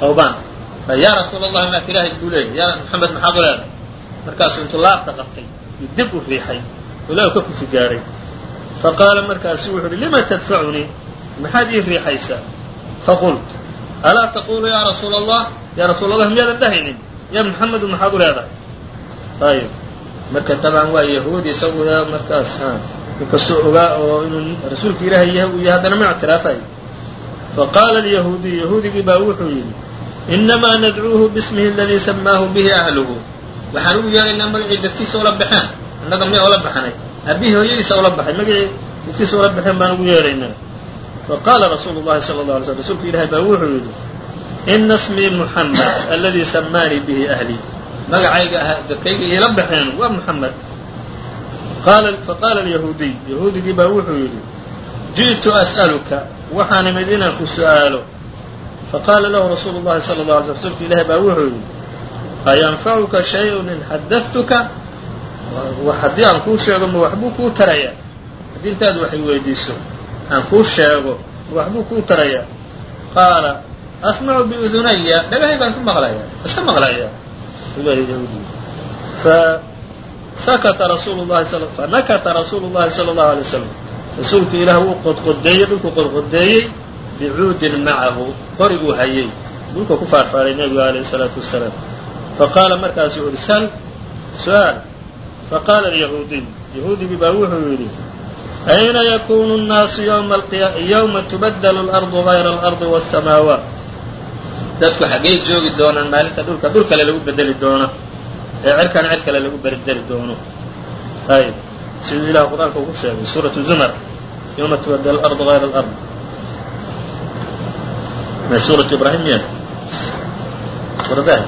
Hawbaan yaa rasuul allahi maaka ilaahay buu leeyay yaa maxamed maxaad u leedahay? Markaasuu intuu laabta qabtay uu dib u riixay ilaa u ka kufi gaaray faqaala markaasu wuxu uhi lima tadfacunii? Maxaad ii riixaysaa? Faqult alaa taqulu yaa rasuula allah yaa rasuul allah miyaadan dhahaynin yaa muxamedu maxaad u leedahay? Ayib marka dabcan waa yahuudi isagu markaas inkastoo ogaa oo inuu rasuulka ilaahay yahay uu yahay haddana ma ictiraafayo faqaala alyahuudiyu yahuudigii baa wuxuu yidhi inamaa nadcuuhu bismihi aladii samaahu bihi ahluhu. Waxaan ugu yeehaynaa magacii dadkiisa ula baxeen annaga miyaa ula baxnay aabihii hooyadiisa ula baxay magacii dadkiisa ula baxeen baan ugu yeedhaynaa. Faqaala rasuulu llahi sala la alay slm rasuulka ilaahay baa wuxuu yidhi ina smii muxamed aladii samaanii bihi ahlii magacayga ah dadkayga iila baxeen waa muxamed faqaala alyahuudiy yahuudigii baa wuxuu yidhi ji'tu as'aluka waxaan imid inaan ku su'aalo faqaala lahu rasuulu llahi sala la alay sl rsulka ilaahi baa wuxuu yidhi ayanfacuka shayun in xadadtuka haddii aan kuu sheego ma waxbuu kuu tarayaa haddii intaad waxay weydiiso aan kuu sheego ma waxbuu kuu tarayaa qaala asmacu biudunaya dhagahaygaan ku maqlaya iska maqlaya sakata rasuulu llahi fanakata rasuulu llahi sala allahu alay wasalam rasuulku ilaah wuu qodqodeeyey dhulku qodqodeeyey bicuudin macahu qori uu hayay dhulka ku faarfaaray nebigu alayh salaatu wasalaam faqaala markaasu uhi sal su'aal. Faqaala alyahuudiy yahuudigii baa wuxuu yidhi ayna yakunu nnaasu yowma tubadelu alardu gayra alardi wasamaawaat dadku xaggey joogi doonaan maalinta dhulka dhul kale lagu bedeli doono ee cirkan cir kale lagu berideli doono. Ayb siduu ilah qur'aanka ugu sheegay suuratu zumar yowma tubadel alardu hayra alard suuratu ibrahim miya suuradaha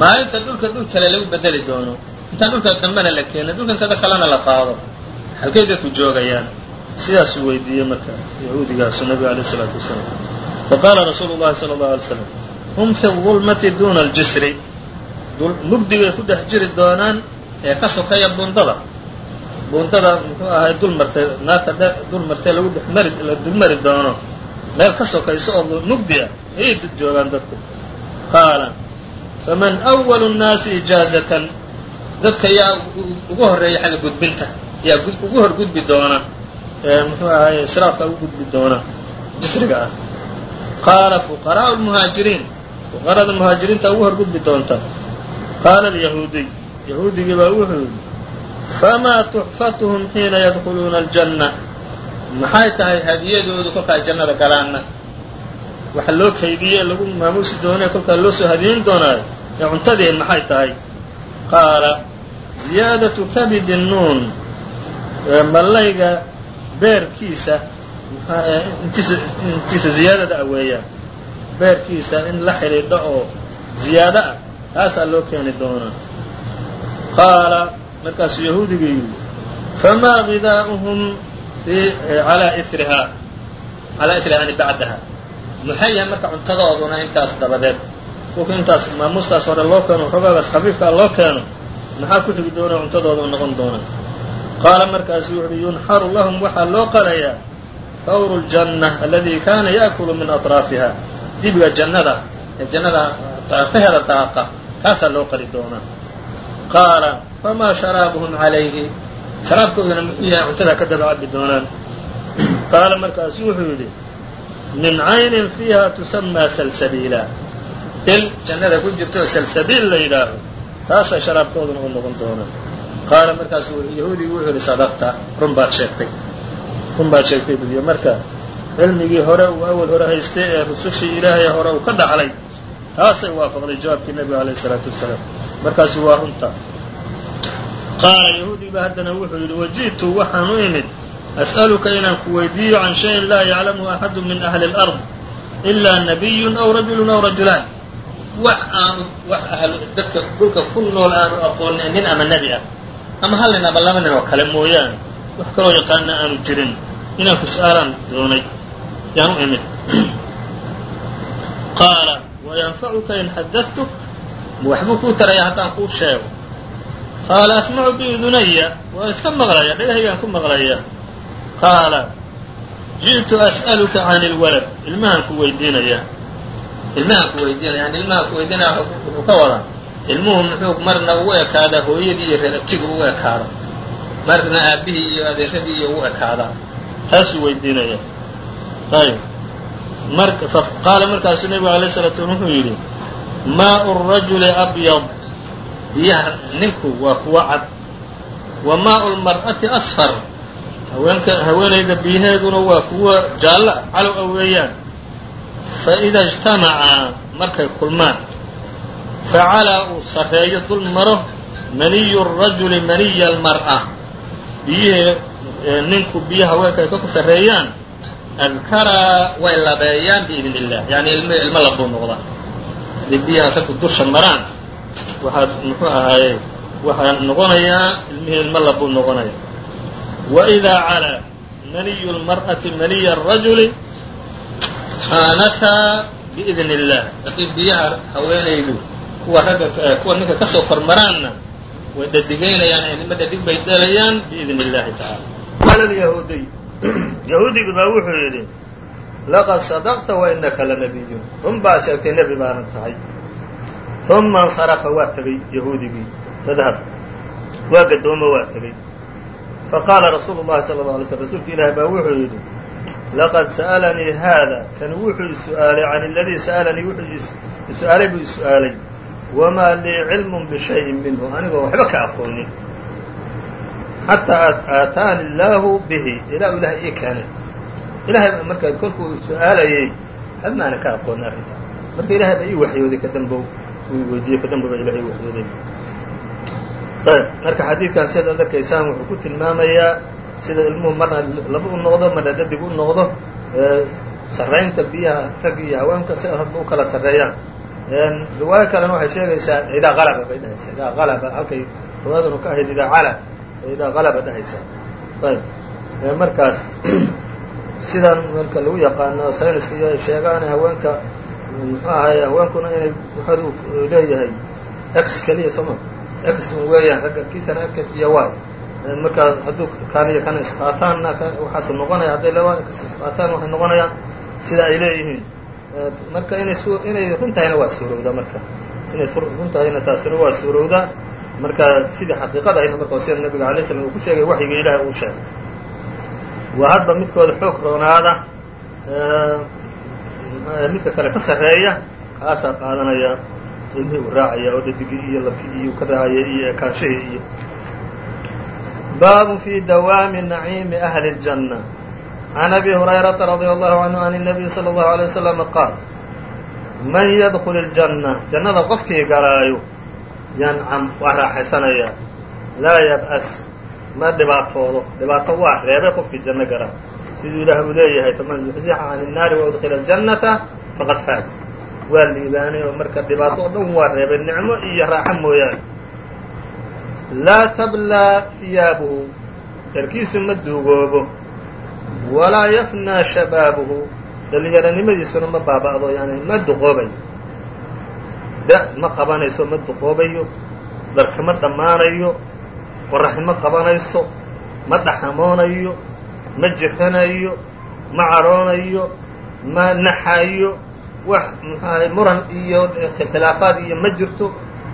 maalinta dhulka dhul kale lagu bedeli doono. Intaan dhulka dambena la keenin dhulka intada kalena la qaado. Halkay dadku joogayaan. Sidaasuu weydiiyey marka yahuudigaasu nabiga alayh isalaatu wasalaam faqaala rasuulu llahi sala allahu alay slam hum fi dulmati duna aljisri mugdigay ku dhex jiri doonaan ee ka sokaya bundada bundada muxuu ahay dulmartay naarta dulmartee lagu dhexmari la dulmari doono meel ka sokayso oo mugdi ah ayay joogaan dadku qaala faman awalu nnaasi ijaazatan dadka yaa ugu horreeya xagga gudbinta yaa ugu hor gudbi doona ee muxuu ahay israafka ugu gudbi doona jisriga ah qaala fuqaraau lmuhaajiriin fuqarada muhaajiriinta ugu horgudbi doonta qaala alyahuudiy yahuudigii baa wuxuu yidhi famaa tuxfatuhum xiina yadkhuluuna aljanna maxay tahay hadiyadoodu kolkaa jannada galaanna waxa loo kaydiye lagu maamuusi doonee kolkaa loo soo hadiyin doonaayo ee cuntadii maxay tahay qaala ziyaadatu kabidi nuun mallayga beerkiisa intiisa ziyaadada a weeyaan. Beerkiisa in la xidhiidho oo ziyaado ah taasaa loo keeni doonaa. Qaala markaasuu yahuudigu yidhi famaa gidaa'uhum alaa irihaa calaa irihaa yani bacdaha. Maxay yahay marka cuntadooduna intaas dabadeed. Kolka intaas maamuustaas hore loo keeno xogaagaas khafiifkaa loo keeno maxaa ku xigi doona cuntadooda noqon doona qaala markaasu wuxu uhi yunxaru lahum waxaa loo qalayaa fawru ljanna aladii kaana yaakulu min atraafiha dibiga jannada ee jannada daafaheeda daaqa kaasaa loo qali doonaa. Qaala famaa sharaabuhum calayhi? Sharaabkooduna muxuu yahay cuntadaa ka daba cabi doonaan. Qaala markaasu wuxuu yidhi min caynin fiiha tusamaa salsabiila il jannada ku jirta oo salsabiil la yidhaaho taasaa sharaabkooduna u noqon doonaa qaala markaasu yahuudigii wuxuu yidhi sadaqta. Run baad sheegtay run baad sheegtay budiyo marka cilmigii hore uu awal hore haystay ee rusushii ilaahay hore uu ka dhaxlay taasay waafaqday jawaabkii nebiga alayh isalaatu wasalaam. Markaasu waa runta. Qaala yahuudii ba haddana wuxuu yidhi waji'tu waxaan u imid as'aluka inaan ku weydiiyo can shayin laa yaclamuhu axadu min ahli اlard ilaa nabiyun aw rajulun aw rajulaan. Wax aanu wax ahl dadka dhulka ku nool aanu aqoonin nin ama nebi ah ama hal nin ama laba nin oo kale mooyaane wax kaloo yaqaana aanu jirin inaan ku su'aalaan doonay yaan u imid. <clears throat> Qaala wayanfacuka in xadadtuk ma waxbuu kuu taraya haddaan kuu sheego. Qaala asmacu biidunaya waan iska maqlaya dhagahaygaan ku maqlaya qaala ji'tu as'aluka can ilwalad ilmahaan ku weydiinaya. Ilmahaan ku weydiinaya yani ilmahaan ku weydiinaya wuxuu ka wadaa. Ilmuhu muxuu marna ugu ekaadaa hooyadii iyo reer abtiga ugu ekaada. Marna aabihii iyo adeeradii iyo ugu ekaadaa taasuu weydiinaya ayb marka qaala markaasuu nebigu alay slat slam wuxuu yidhi maau rajuli abyad biyaha ninku waa kuwa cad wa maau lmar'ati asfar haweenka haweenayda biyaheeduna waa kuwa jaalla calow a weeyaan faida اجtamacaa markay kulmaan facalaa uu sarreeyo dul maro maniyu الrajuli maniya almar'a biyihii ninku biyaha haweenka ay ka ku sarreeyaan adkaraa way labeeyaan biidn illah yani ilm ilmo labuu noqda haddii biyaha ragku dusha maraan waxaad muxuu ahaaye waxaa noqonayaa ilmihii ilmo labuu noqonaya waidaa calaa maniyu lmar'ati maniya arajuli xaanataa biidn illah haddii biyaha haweenaydu kuwa ragga kuwa ninka ka soo kormaraanna way dhadigaynayaan ilmo dhadig bay dhalayaan biidn illahi tacaala qaala alyahuudiy yahuudigu baa wuxuu yidhi laqad sadaqta wa innaka la nabiyun run baa sheegtay nebi baanan tahay. Uma insarafa waa tegey yahuudigii fadhab. Waa gadoomo waa tegey faqaala rasuulu llahi sala alla alay slm rasuulka ilaahi baa wuxuu yidhi laqad sa'alanii haada kan wuxuu su'aalay can aladii sa'alanii wuxuu su'aalay buu i su'aalay wamaa lii cilmun bishayin minhu. Anigoo waxba ka aqoonin xataa aataani illaahu bihi ilaa u ii keenay ilahay markaa kolkuu su'aalayey hamaana ka aqoonin arrintaa marka ilahay baa ii waxyooday ka dambow uu weydiiyey ka dambow baa ilahay waxyooday ayb marka xadiidkan sidaad arkaysaan wuxuu ku tilmaamayaa sida ilmuhu marna laba u noqdo marna dadig u noqdo sarraynta biyaha rag iyo haweenka si hadba u kala sarreeyaan riwaayo kalena waxay sheegaysaa idaa qalaba bay dhahaysaa idaa qalaba halkay riwaayadunu ka ahayd idaa cala idaa qalaba dhahaysaa ayb. Markaas <clears throat> sidan marka lagu yaqaano sayniska iyo sheegaan haweenka muxuu ahaye haweenkuna inay wuxuu leeyahay x keliya sooma x weeyaan ragga kiisana x iyo y. Markaa hadduu kaan iyo kana isqaataanna waxaasu noqonaya hadday laba x isqaataan waxay noqonayaan sida ay leeyihiin. Marka inay inay run tahayna waa suurowdaa marka. Inay run tahayna taasina waa suurowdaa marka sidii xaqiiqada ahayna marka sida nabiga alay slam uu ku sheegay waxyiga ilaahay uu sheegay waa hadba midkooda xoog roonaada midka kale ka sarreeya kaasaa qaadanaya ilmihii uu raacaya oo dhadigii iyo labkii iyo ka raacaya iyo ekaanshihii iyo baabu fi dawaami naciimi ahli اljanna can abi hurayrata radia allahu canhu can الnabiy salى اllahu alay waslama qaal man yadkul اljanna jannada qofkii galaayo yancam waa raaxaysanaya laa yab'as ma dhibaatoodo dhibaato waa reebay qofkii janno galaa siduu ilaah uu leeyahay faman zuxzixa can الnaari waudkila اljannata faqad faaz waa liibaanay oo marka dhibaato oo dhan waa reebay nicmo iyo raaxo mooyaane laa tablaa hiyaabuhu dharkiisu ma duugoobo walaa yafnaa shabaabuhu dhallinyaronimadiisuna ma baaba'do yani ma duqoobayo da ma qabanayso ma duqoobayo dharka ma dhammaanayo qoraxi ma qabanayso ma dhaxamoonayo ma jiranayo ma caroonayo ma naxayo wax mxuahay muran iyo khilaafaad iyo ma jirto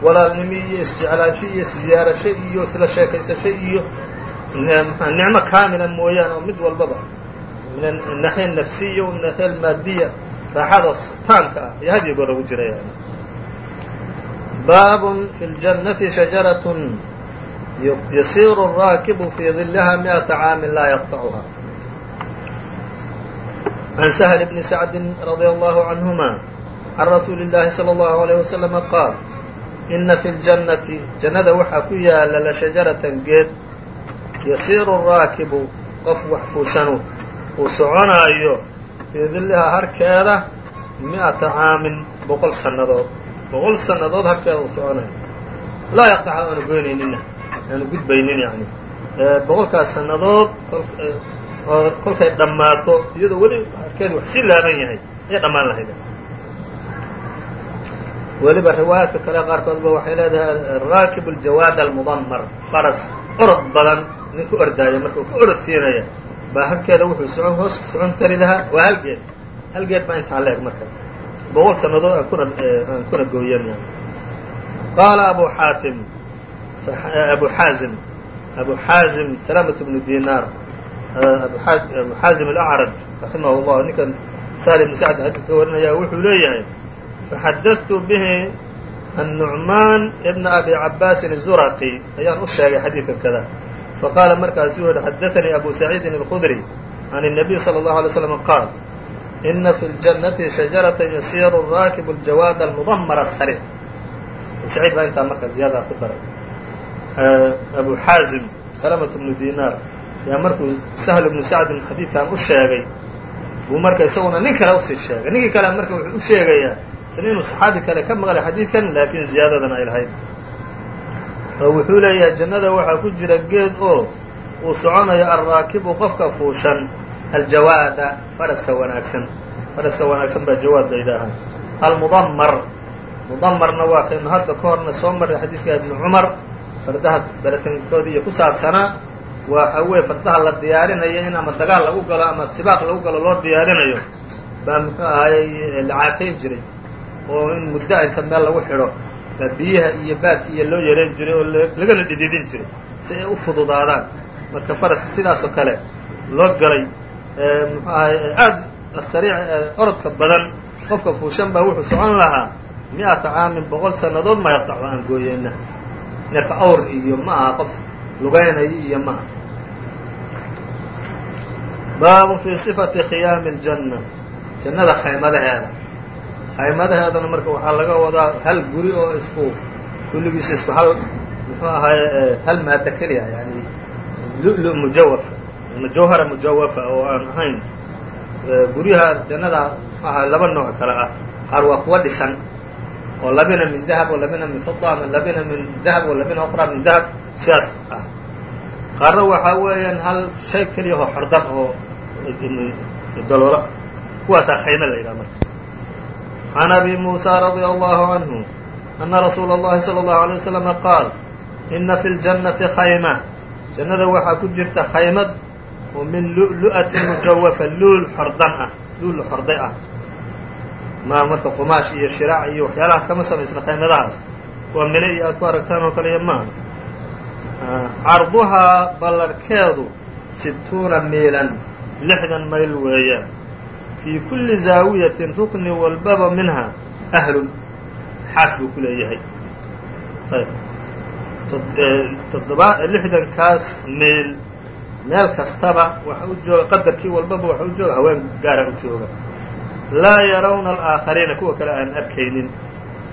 walaalnimo iyo isjeclaansho iyo isziyaarasho iyo isla sheekaysasho iyo nicmo kaamila mooyaane oo mid walbaba min naxiya nafsiya naxiya almaadiya raaxada taamka ah iyo had iyo goor lagu jira yani baabun fi ljannati shajaratun yasiiru الraakibu fii dillaha miئata caamin laa yaqطacuha عن سهل بن سعد رضي الله عنهما عن رsuuل اللahi صلى الله عليه وسلم qاaل إنa في الجنة جannada waxaa ku yaala لشhaجaرaة geed yasiiru الraakibu qof wax fuushanu uu soconaayo fii dillihaa harkeeda miئaةa caamin boqol sannadood boqol sannadood harkeeda uu soconayo. Laa yaqطaca aanu goynaynina aanu gudbaynin yani boqolkaas sannadood oo kolkay dhammaato iyadoo weli harkeedu wax sii laaban yahay ayay dhammaan lahayd. Weliba riwaayaadka kale qaarkoodba waxay leedahay raakib aljawaad almudamar faras orod badan nin ku ordaaya marka uu ka orod siinaya baa harkeeda wuxuu socon hoos socon kari lahaa waa hal geed. Hal geed baa intaa leeg marka boqol sannadood aan kuna aan kuna gooyan yani qaala abu xaatim abu xaazim abu xaazim salaamatu bnu dinaar abu xaazim alacraj raximah llah ninkan sahl ibnu sacd xadiidka ka warinaya wuxuu leeyahay faxadadtu bihi annucmaan ibna abi cabaasin الzuraqi ayaan u sheegay xadiidka kada faqaala markaasuu yihi xadaanii abu saciidin اlkhudri can الnabiy salى اllahu alay slam qaal ina fi اljannati shajarata yasiiru raakibu اljawaad almudamar asaric saciid baa intaa marka ziyaada ku daray abu xaazim salamatu bnu dinaar yaa markuu sahl ibnu sacdin xadiidkan u sheegay buu marka isaguna nin kale u sii sheegay ninkii kale marka wuxuu u sheegayaa isna inuu saxaabi kale ka maqlay xadiidkan laakiin ziyaadadan ay lahayd oo wuxuu leeyahay jannada waxaa ku jira geed oo uu soconayo alraakibu qofka fuushan aljawaada faraska wanaagsan faraska wanaagsan baa jawaad la yidhaahaa almudamar mudamarna waa kaynu hadda ka horna soo marray xadiidka ibnu cumar fardaha baratankoodii iyo ku saabsanaa waxa weeye fardaha la diyaarinayo in ama dagaal lagu galo ama sibaaq lagu galo loo diyaarinayo baa muxuu ahayey la caatayn jiray oo in muddo inta meel lagu xidho baa biyaha iyo baadka iyo loo yareyn jiray oo lagana dhididin jiray si ay u fududaadaan marka faraska sidaasoo kale loo galay muxuu ahay aad sariic orodka badan qofka fuushan baa wuxuu socon lahaa mi-ata caamin boqol sannadood ma yaqtacu aan gooyeyna marka awr iyo ma aha qof lugaynaya iyo ma aha fii sifati khiyaami اljanna jannada khaymadaheeda. Khaymadaheedana marka waxaa laga wadaa hal guri oo isku kulligiisa isku hal muxuu ahaye hal maado keliya yani lu-lu jawhara mujawafa oo aan ahayn guryaha jannada muxuu ahay laba nooc kale ah qaar waa kuwa dhisan oo labina min dahab oo labina min fida ama labina min dahab oo labina oqra min dahab sidaas ah qaarna waxaa weeyaan hal shay keliyahoo xordan oo daloola kuwaasaa khayme la yidhaha marka can abi muusa radia allahu canhu ana rasuula اllahi salى اllahu alay waslama qaal ina fi ljannati khayma jannada waxaa ku jirta khaymad oo min lu'lu'atin mujawafa luul xordan ah luul xorday ah. Maa marka qumaash iyo shiraac iyo waxyaalahaas kama samaysna khaymadahaas waa mile iyo aad ku aragtaan oo kale iyo maaha carduhaa ballarhkeedu sittuuna miilan lixdan mayl weeyaan. Fii kulli zaawiyatin rukni walbaba minha ahlun xaas buu ku leeyahay. Ayb toddoba lixdankaas miil meel kastaba u qadarkii walbaba waxa u jooga haween gaara u jooga. Laa yarawna alaakhariina kuwa kale aan arkaynin.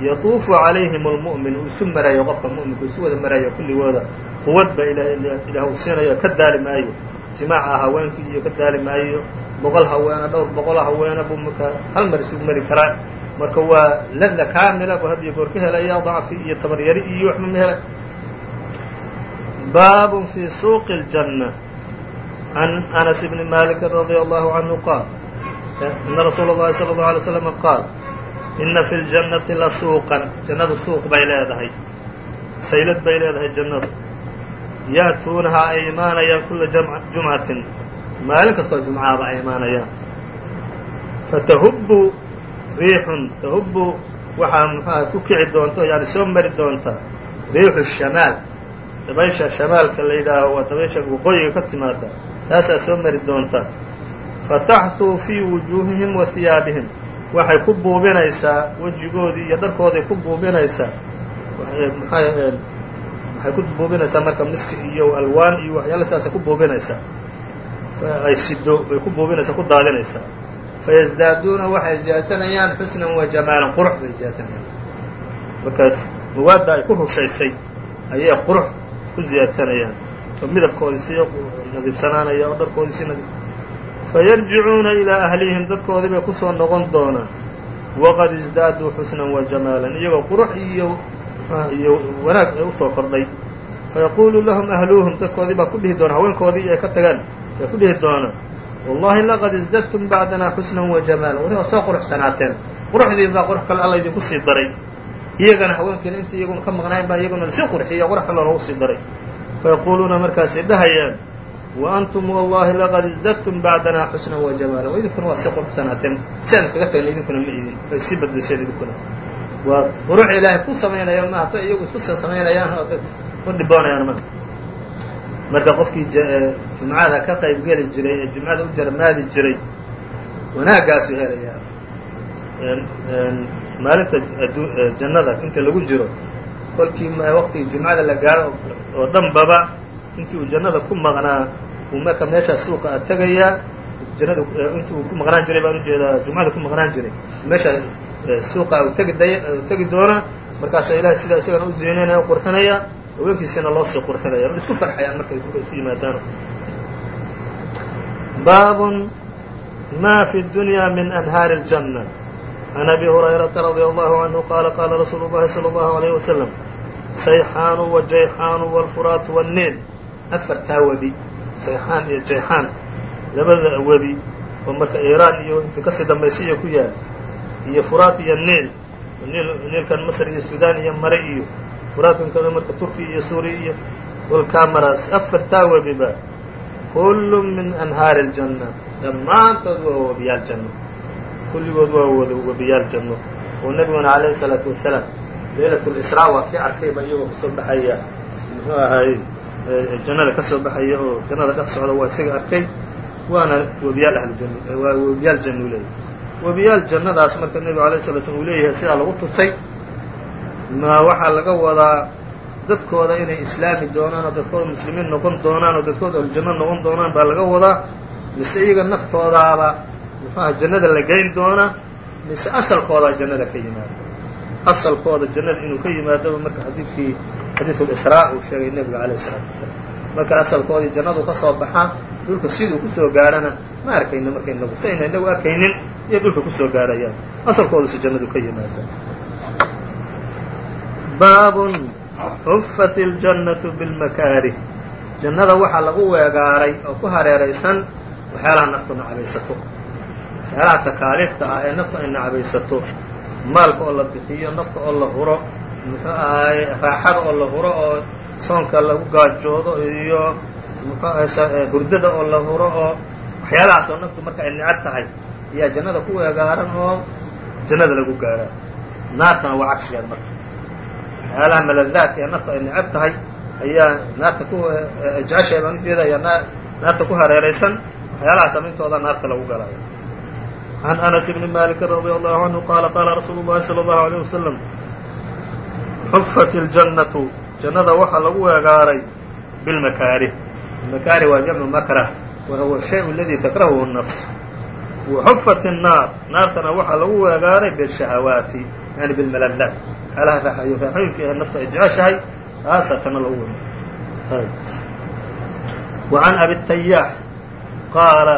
Yatuufu calayhim almu'min uu isu marayo qofka mu'minka isu wada marayo kulligooda. Quwad ba ilaah uu siinayo ka daali maayo. Jimaaca haweenkii iyo ka daali maayo. Boqol haweena dhowr boqola haweena buu marka hal mar isugu mari karaa marka waa lada kaamila buu had iyo goor ka helaya dacfi iyo tabaryari iyo waxba ma hela. Baab fi suuqi اljanة عan anas bni maliki radي allahu canhu qaal ina rasuula اllahi salى اllahu alay slam qaal ina fi اljannati la suuqan jannadu suuq bay leedahay saylad bay leedahay jannadu ya'tuunahaa ay imaanayaan kula jumcatin maalin kastoo jumcaaba ay imaanayaan fatahubbu riixun tahubbu waxaa muxuaha ku kici doonta yani soo mari doonta riixu shamaal dabaysha shamaalka la yidhaaho waa dabaysha waqooyiga ka timaada taasaa soo mari doonta. Fataxhuu fii wujuuhihim wa hiyaabihim waxay ku buubinaysaa wejigoodii iyo dharkooday ku buubinaysaa. Maxay ku buubinaysaa marka miski iyo alwaan iyo waxyaala sidaasay ku buubinaysaa. Ay sido bay ku buubinaysaa ku daadinaysaa. Fayasdaaduuna waxay ziyadsanayaan xusnan wa jamaalan qurux bay ziyadsanayaan markaas mawaadda ay ku rushaysay ayay qurux ku ziyaadsanayaan midabkoodii sii oo dharkoodii sii fayarjicuuna ilaa ahlihim dadkoodii bay ku soo noqon doonaan. Waqad isdaaduu xusnan wa jamaalan iyagoo qurux iyo iyo wanaag ay u soo kordhay. Fayaquulu lahum ahluuhum dadkoodii baa ku dhihi doona haweenkoodii ay ka tagaan ay ku dhihi doonaan wallahi laqad isdadtum bacdanaa xusnan wa jamaalan wari waa soo quruxsanaateen. Quruxdiin baa qurux kale alla idinku sii daray. Iyagana haweenkiina intii iyaguna ka maqnayn baa iyaguna la sii qurxiya qurux kale loogu sii daray fayaquuluuna markaasay dhahayaan wa antum wallahi laqad isdadtum bacdanaa xusnan wa jamaalan idinkuna waa sii quruxsanaateen si kaga tagna idinkuna ma idin ay sii badasheen idinkuna waa qurux ilaahay ku samaynaya maaha to iyagu isku samaynayaan u dhiboonayaan ma marka qofkii jumcada ka qayb geli jiray ee jumcada u jarmaadi jiray wanaaggaasuu helayaa maalinta jannada inta lagu jiro kolkii waqtigii jumcada la gaaro oo dhanbaba intii uu jannada ku maqnaa uu marka meeshaa suuqa a tegayaa jannada intii uu ku maqnaan jiray baan ujeedaa jumcada ku maqnaan jiray meeshaa suuqa u tegi day tegi doona markaasaa ilahay sidaa isagana u ziinaynaya o qurxinaya haweenkiisina loo sii qurxinaya o isku farxayaan markay isu yimaadaan baabun ma fi dunya min anhaari اljanة عan abi hurayrata radي allahu canhu qaala qaala rasuulu اllahi salى اllahu عalayh wasalam sayxaanu wa jayxaanu waalfuraatu wanniil afartaa webi sayxaan iyo jayxaan. Labada webi oo marka iiraan iyo intu ka sii dambaysiiyo ku yaal. Iyo furaat iyo niil niil niilkan masr iyo suudaan iyo mare iyo furaatkanka marka turkiya iyo suuriya iyo dhulkaa maraas afartaa webiba kullu min anhaari aljanna. Dhammaantood waa webiyaal janno. Kulligood waa wd webiyaal janno. Oo nebiguna calayhi isalaatu wasalaam leylat اlisraa waa kii arkayba iyagoo ka soo baxaya muxuu ahay jannada ka soo baxaya oo jannada dhex socda waa isaga arkay waana webiyaal ahlujann waa webiyaal jannu leeyahy webiyaal jannadaas marka nebigu alay sala slm uu leeyahay sidaa lagu tusay ma waxaa laga wadaa dadkooda inay islaami doonaan oo dadkooda muslimiin noqon doonaan oo dadkooda ahlujanno noqon doonaan baa laga wadaa mise iyaga naftoodaaba muxuaha jannada la geyn doona mise asalkoodaa jannada ka yimaado asalkooda jannada inuu ka yimaadaba marka xadiidkii xadiidulisraa uu sheegay nebiga alayh isalaatu wasalaam. Marka asalkoodii jannadu ka soo baxaa dhulka siduu ku soo gaarhana ma arkayno marka inagu sayna inagu arkaynin iyo dhulka ku soo gaarayaan. Asalkooduse jannadu ka yimaada baabun xufat اljannatu bilmakaarih jannada waxaa lagu weegaaray oo ku hareeraysan waxyaalaha naftu nacabaysato waxyaalaha takaaliifta ah ee naftu ay nacabaysato maalka oo la bixiyo nafta oo la huro muxuu ahaay raaxada oo la huro oo soonka lagu gaajoodo iyo muxuu hurdada oo la huro oo waxyaalahaas oo naftu marka ay necab tahay ayaa jannada ku eegaaran oo jannada lagu gaaraa. Naartana waa cagshigeed marka. Waxyaalaha maladaadka ee nafta ay necab tahay ayaa naarta ku jeceshahay baan ujeeda ayaa naarta ku hareeraysan waxyaalaha samintooda naarta lagu galaayo عن أنس بن مالك رضي الله عنه قال قال رsuuل اللhi صلى الله عليه وسلم xufت الجنة جannada waxaa lagu weegaaray بالمكاarه المكاarه waa جمع مكره وهو الشhيء الذي تكرهه النفس وxufت الناar naartana waxaa lagu weegaaray بالشhهوaaت يعني بالملذات waxyaalaha raaxooyinka ee nafta ay jeceshahay taasaa tana lagu we وعن أبي التyاح qاaل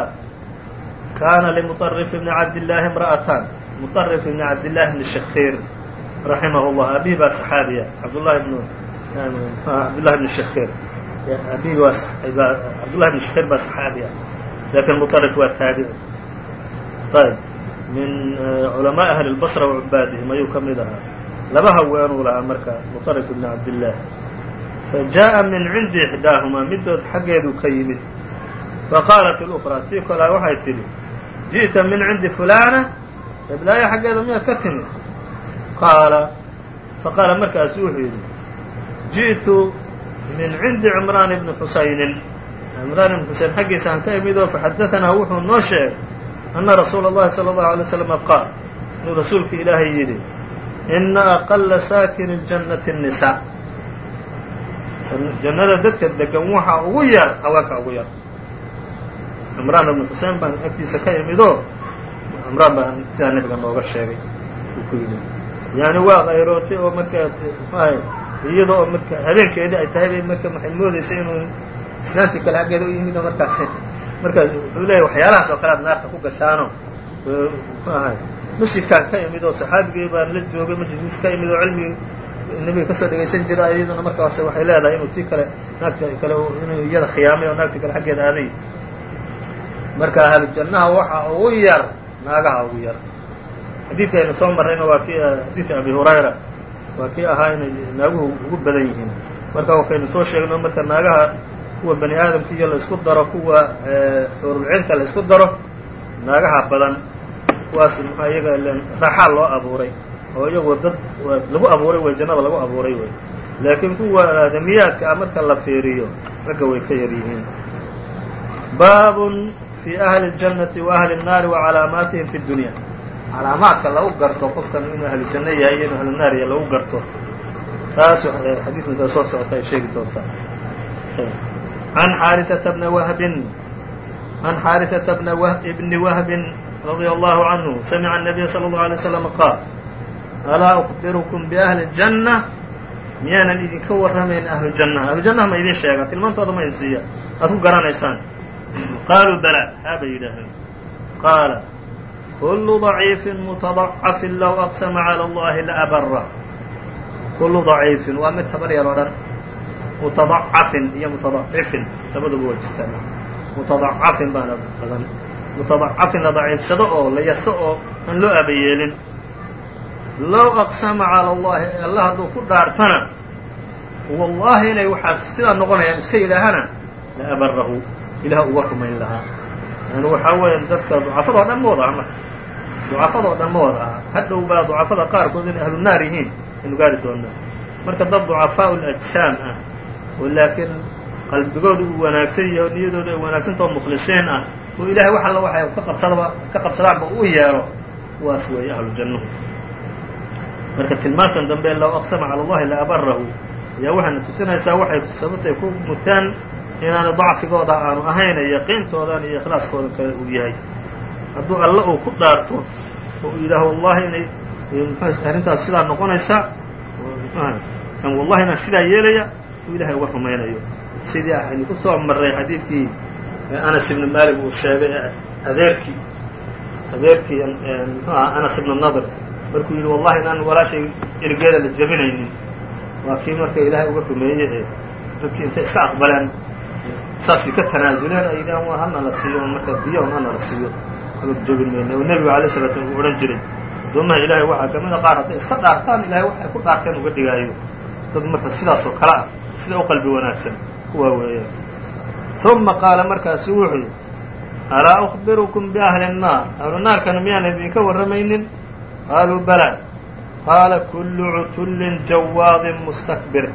كان لمطرف بن عبداللahi امرأتان مطرف بن عبداللahi بن شhخير رaحimه الله أbيه baa صحaabiya عبداللahi بن عبداللahi بن شhخير أbيه عبداللahi بن شhخير baa صحaabiya لكن مطرف waa taaبعي طيب min cلماء أهل البصرة وعباadهم ayuu ka mid ahaa laba haweenuu lahaa marka مطرف بن عبدالله فجاءa min عindi إحداaهmaa midood xaggeeduu ka yimid faqaalat الأخرى tii kolaa waxay tidhi jiئta min cindi فulana eblaayo xaggeeda miyaad ka timid qaala faqaala markaasu wuxuu yidhi jiئtu min cindi cimraan bni xusaynin cimraan ibni xuseyn xaggiisaan ka imid oo faxadaثanaa wuxuu noo sheegay أna rasuula الlahi salى الlaه عalيه وsلم qaal inuu rasuulka ilaahay yidhi ina أqla saakin الجannati النisaa jannada dadka degan waxa ugu yar haweenka ugu yar cimraan ibnu xusein baan agtiisa ka imidoo cimraan baa sidaa nebiga nooga sheegay. Uu ku yidhi yani waa qayrootay oo markaa mxuahay iyada oo marka habeenkeedii ay tahay bay marka waxay moodaysay inuu islaantii kale xaggeeda u yimid oo markaas markaas wuxuu leeyahy waxyaalahaas oo kale ad naarta ku gashaano. Mxu ahay masjidkaan ka imid oo saxaabigii baan la joogay majliis ka imid oo cilmigii nebiga ka soo dhegaysan jira iyaduna markaas waxay leedahay inuu tii kale naagta kale inuu iyada khiyaamay oo naagti kale xaggeeda aaday marka ahlu jannaha waxa ugu yar naagaha ugu yar. Xadiidka aynu soo marrayna waa kii xadiidka abi hurayra. Waa kii ahaa inay naaguhu ugu badan yihiin. Marka wakaynu soo sheegno marka naagaha kuwa bani aadamka iyo la isku daro kuwa xuurulcinta la isku daro naagaha badan kuwaas maxaa iyaga raaxaa loo abuuray. Oo iyagoo dad lagu abuuray way jannada lagu abuuray wey laakiin kuwa aadamiyaadka ah marka la fiiriyo ragga way ka yar yihiin. Baabun fi ahli اljannati wa ahli الnaari wa calaamaatihim fi اdunya calaamaadka lagu garto qofkan inuu ahlu janno yahay iyo inuu ahlu naar yahay lagu garto taas xadiidka soo socota ay sheegi doontaa an xaariثata bna wahbin an xaariثata bna bni wahbin radيa allahu canhu samica الnabiya salى اllahu alay slam qaal alaa أkbirukum biahli الjanna miyaanan idinka warramayn ahlu janna ahlu jannaha ma idin sheega tilmaantooda ma idin siiya aad ku garanaysaan qaaluu bala haabay yidhaaheen qaala kullu daciifin mutadacafin low aqsama cala allahi laabara kullu daciifin waa mid tabar yar oo dhan mutadacafin iyo mutadacifin labaduba waa jirtaan mutadacafin baana badan mutadacafin la daciifsado oo la yaso oo aan loo abayeelin low aqsama cala allahi alla hadduu ku dhaartana wallaahi inay waxaa sidaa noqonayaan iska yidhaahana la abarahu ilaah uga rumayn lahaa. Yani waxaa weeya dadka ducafadoo dhan ma wada aha marka ducafadoo dhan ma wada aha hadhow baa ducafada qaarkood inay ahlu naar yihiin aynu gaari doonaa marka dad ducafaau lajsaam ah oo laakiin qalbigooda uu wanaagsan yahay oo niyadooda ay wanaagsantao mukhlisiin ah oo ilahay wax alla waxay ka qabsadaba ka qabsadaanba u yeelo kuwaas weeye ahlu marka tilmaantan dambe low aqsama cala allahi la abarahu ayaa waxayna tusinaysaa waxay sababtay ku mutaan inaana dacfigooda aanu ahayna yaqiintoodan iyo ikhlaaskooda kale uu yahay. Hadduu alle uu ku dhaarto oo yidhaaho wallahi inay arrintaas sidaa noqonaysa kan wallahi inaan sidaa yeelaya uu ilahay uga rumaynayo. Sidii aynu ku marray xadiidkii anas ibnu malik uu sheegay adeerkii adeerkii muxuu aha anas ibnu nadr. Markuu yidhi wallahi inaan walaashay ergeeda la jebinaynin waa kii marka ilaahay uga rumeeyey ee dadkii intay iska aqbaleen saasay ka tanaasuleen ay yidhahan waa hanala siiyo marka diyoon hanala siiyo. Abad joogin mayno oo nebigu alay sala slam uu odhan jiray adoomaha ilaahay waxaa kamida qaar hadday iska dhaartaan ilaahay waxay ku dhaarteen uga dhigaayo. Dad marka sidaas kale ah sida u qalbi wanaagsan kuwaa weeyaan uma qaala markaasu wuxuu alaa ukhbirukum biahli الnaar ahlu naarkana miyaan idinka warramaynin? Qaaluu balaa qaala kullu cutullin jawaadin mustakbir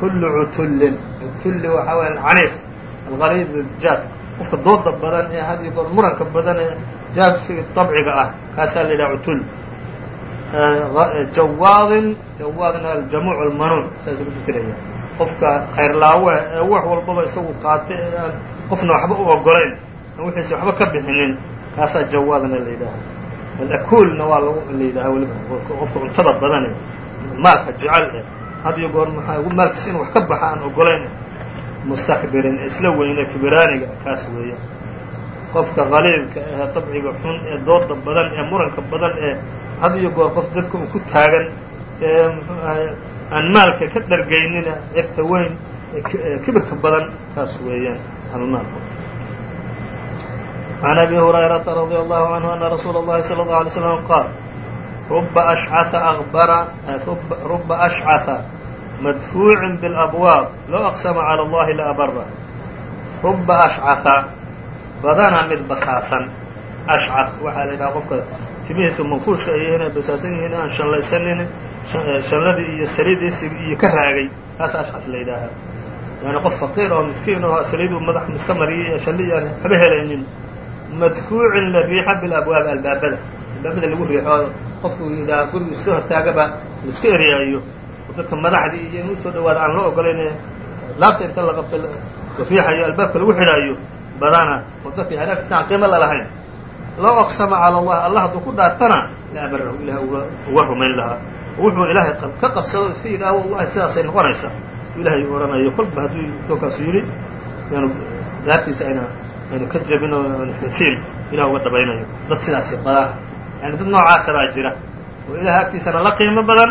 kullu cutullin cutulli waxaa weyaan caniif algaliid jaad qofka dooda badan ee had iyo goor muranka badan ee jaadfiga dabciga ah kaasaa la yidhaha cutull jawaadin jawaadin aljamuuc almanuun saasuu ku fasiraya qofka khayrlaawe ee wax walbaba isagu qaata ee aan qofna waxba u ogolayn aan wixiisa waxba ka bixinin kaasaa jawaadna la yidhaaha alakuulna waa la yidhaha weliba qofka cuntada badane maalka jecel eh had iyo goor maalkiisa inu wax ka baxa aan ogolayn mustakbirin ee isla weyne kibiraaniga kaas weeya qofka qaliilka ee dabciga xun ee dooda badan ee muranka badan ee had iyo goor qof dadka uu ku taagan ee muxuu ahay aan maalka ka dhargaynina cirta weyn ee kibirka badan kaas weeyaan almaalku عن أbي هريرة رضي الله عنه أن رsuuل الlahi صلى الله عليه وسلم qاaل رba أشcث أبر رba أشcث madfuucu biاlabwaaq low aqsama cala allahi la abara ruba ashcaa badana mid basaasan ashca waxaa la yidhaha qofka timihiisu manfuushka ay yihiin ay basaasan yihiin aan shanlaysanin shanladii iyo saliiddiisi iyo ka raagay taas ashcas la yidhaahaa yani qof faqiir oo miskiin oo saliiduu madax iska mariyay shalli iyo haba helaynin madfuucin la riixa bilabwaab albaabada albaabada lagu riixo qofku yidhaaha gurigu iska hortaagaba la iska eryaayo dadka madaxdii iyo in u soo dhawaada aan loo ogolayn laabta inta la qabto la riixayo albaabka lagu xidhaayo badana oo dadka hanaagtiisa aan qiimo lalahayn low aqsama cala allah allah hadduu ku dhaartana la abarahu ilahay uga rumayn lahaa. Wuxuu ilaahay ka qabsado iska yidhaha wallahi sidaasay noqonaysaa ilahay odhanayo kolba hadduu dookaasu yidhi yaanu daartiisa ayna aynu ka jabin oo ilah uga dhabaynayo dad sidaasi badana yani dad noocaasa baa jira. Oo ilahay agtiisana la qiimo badan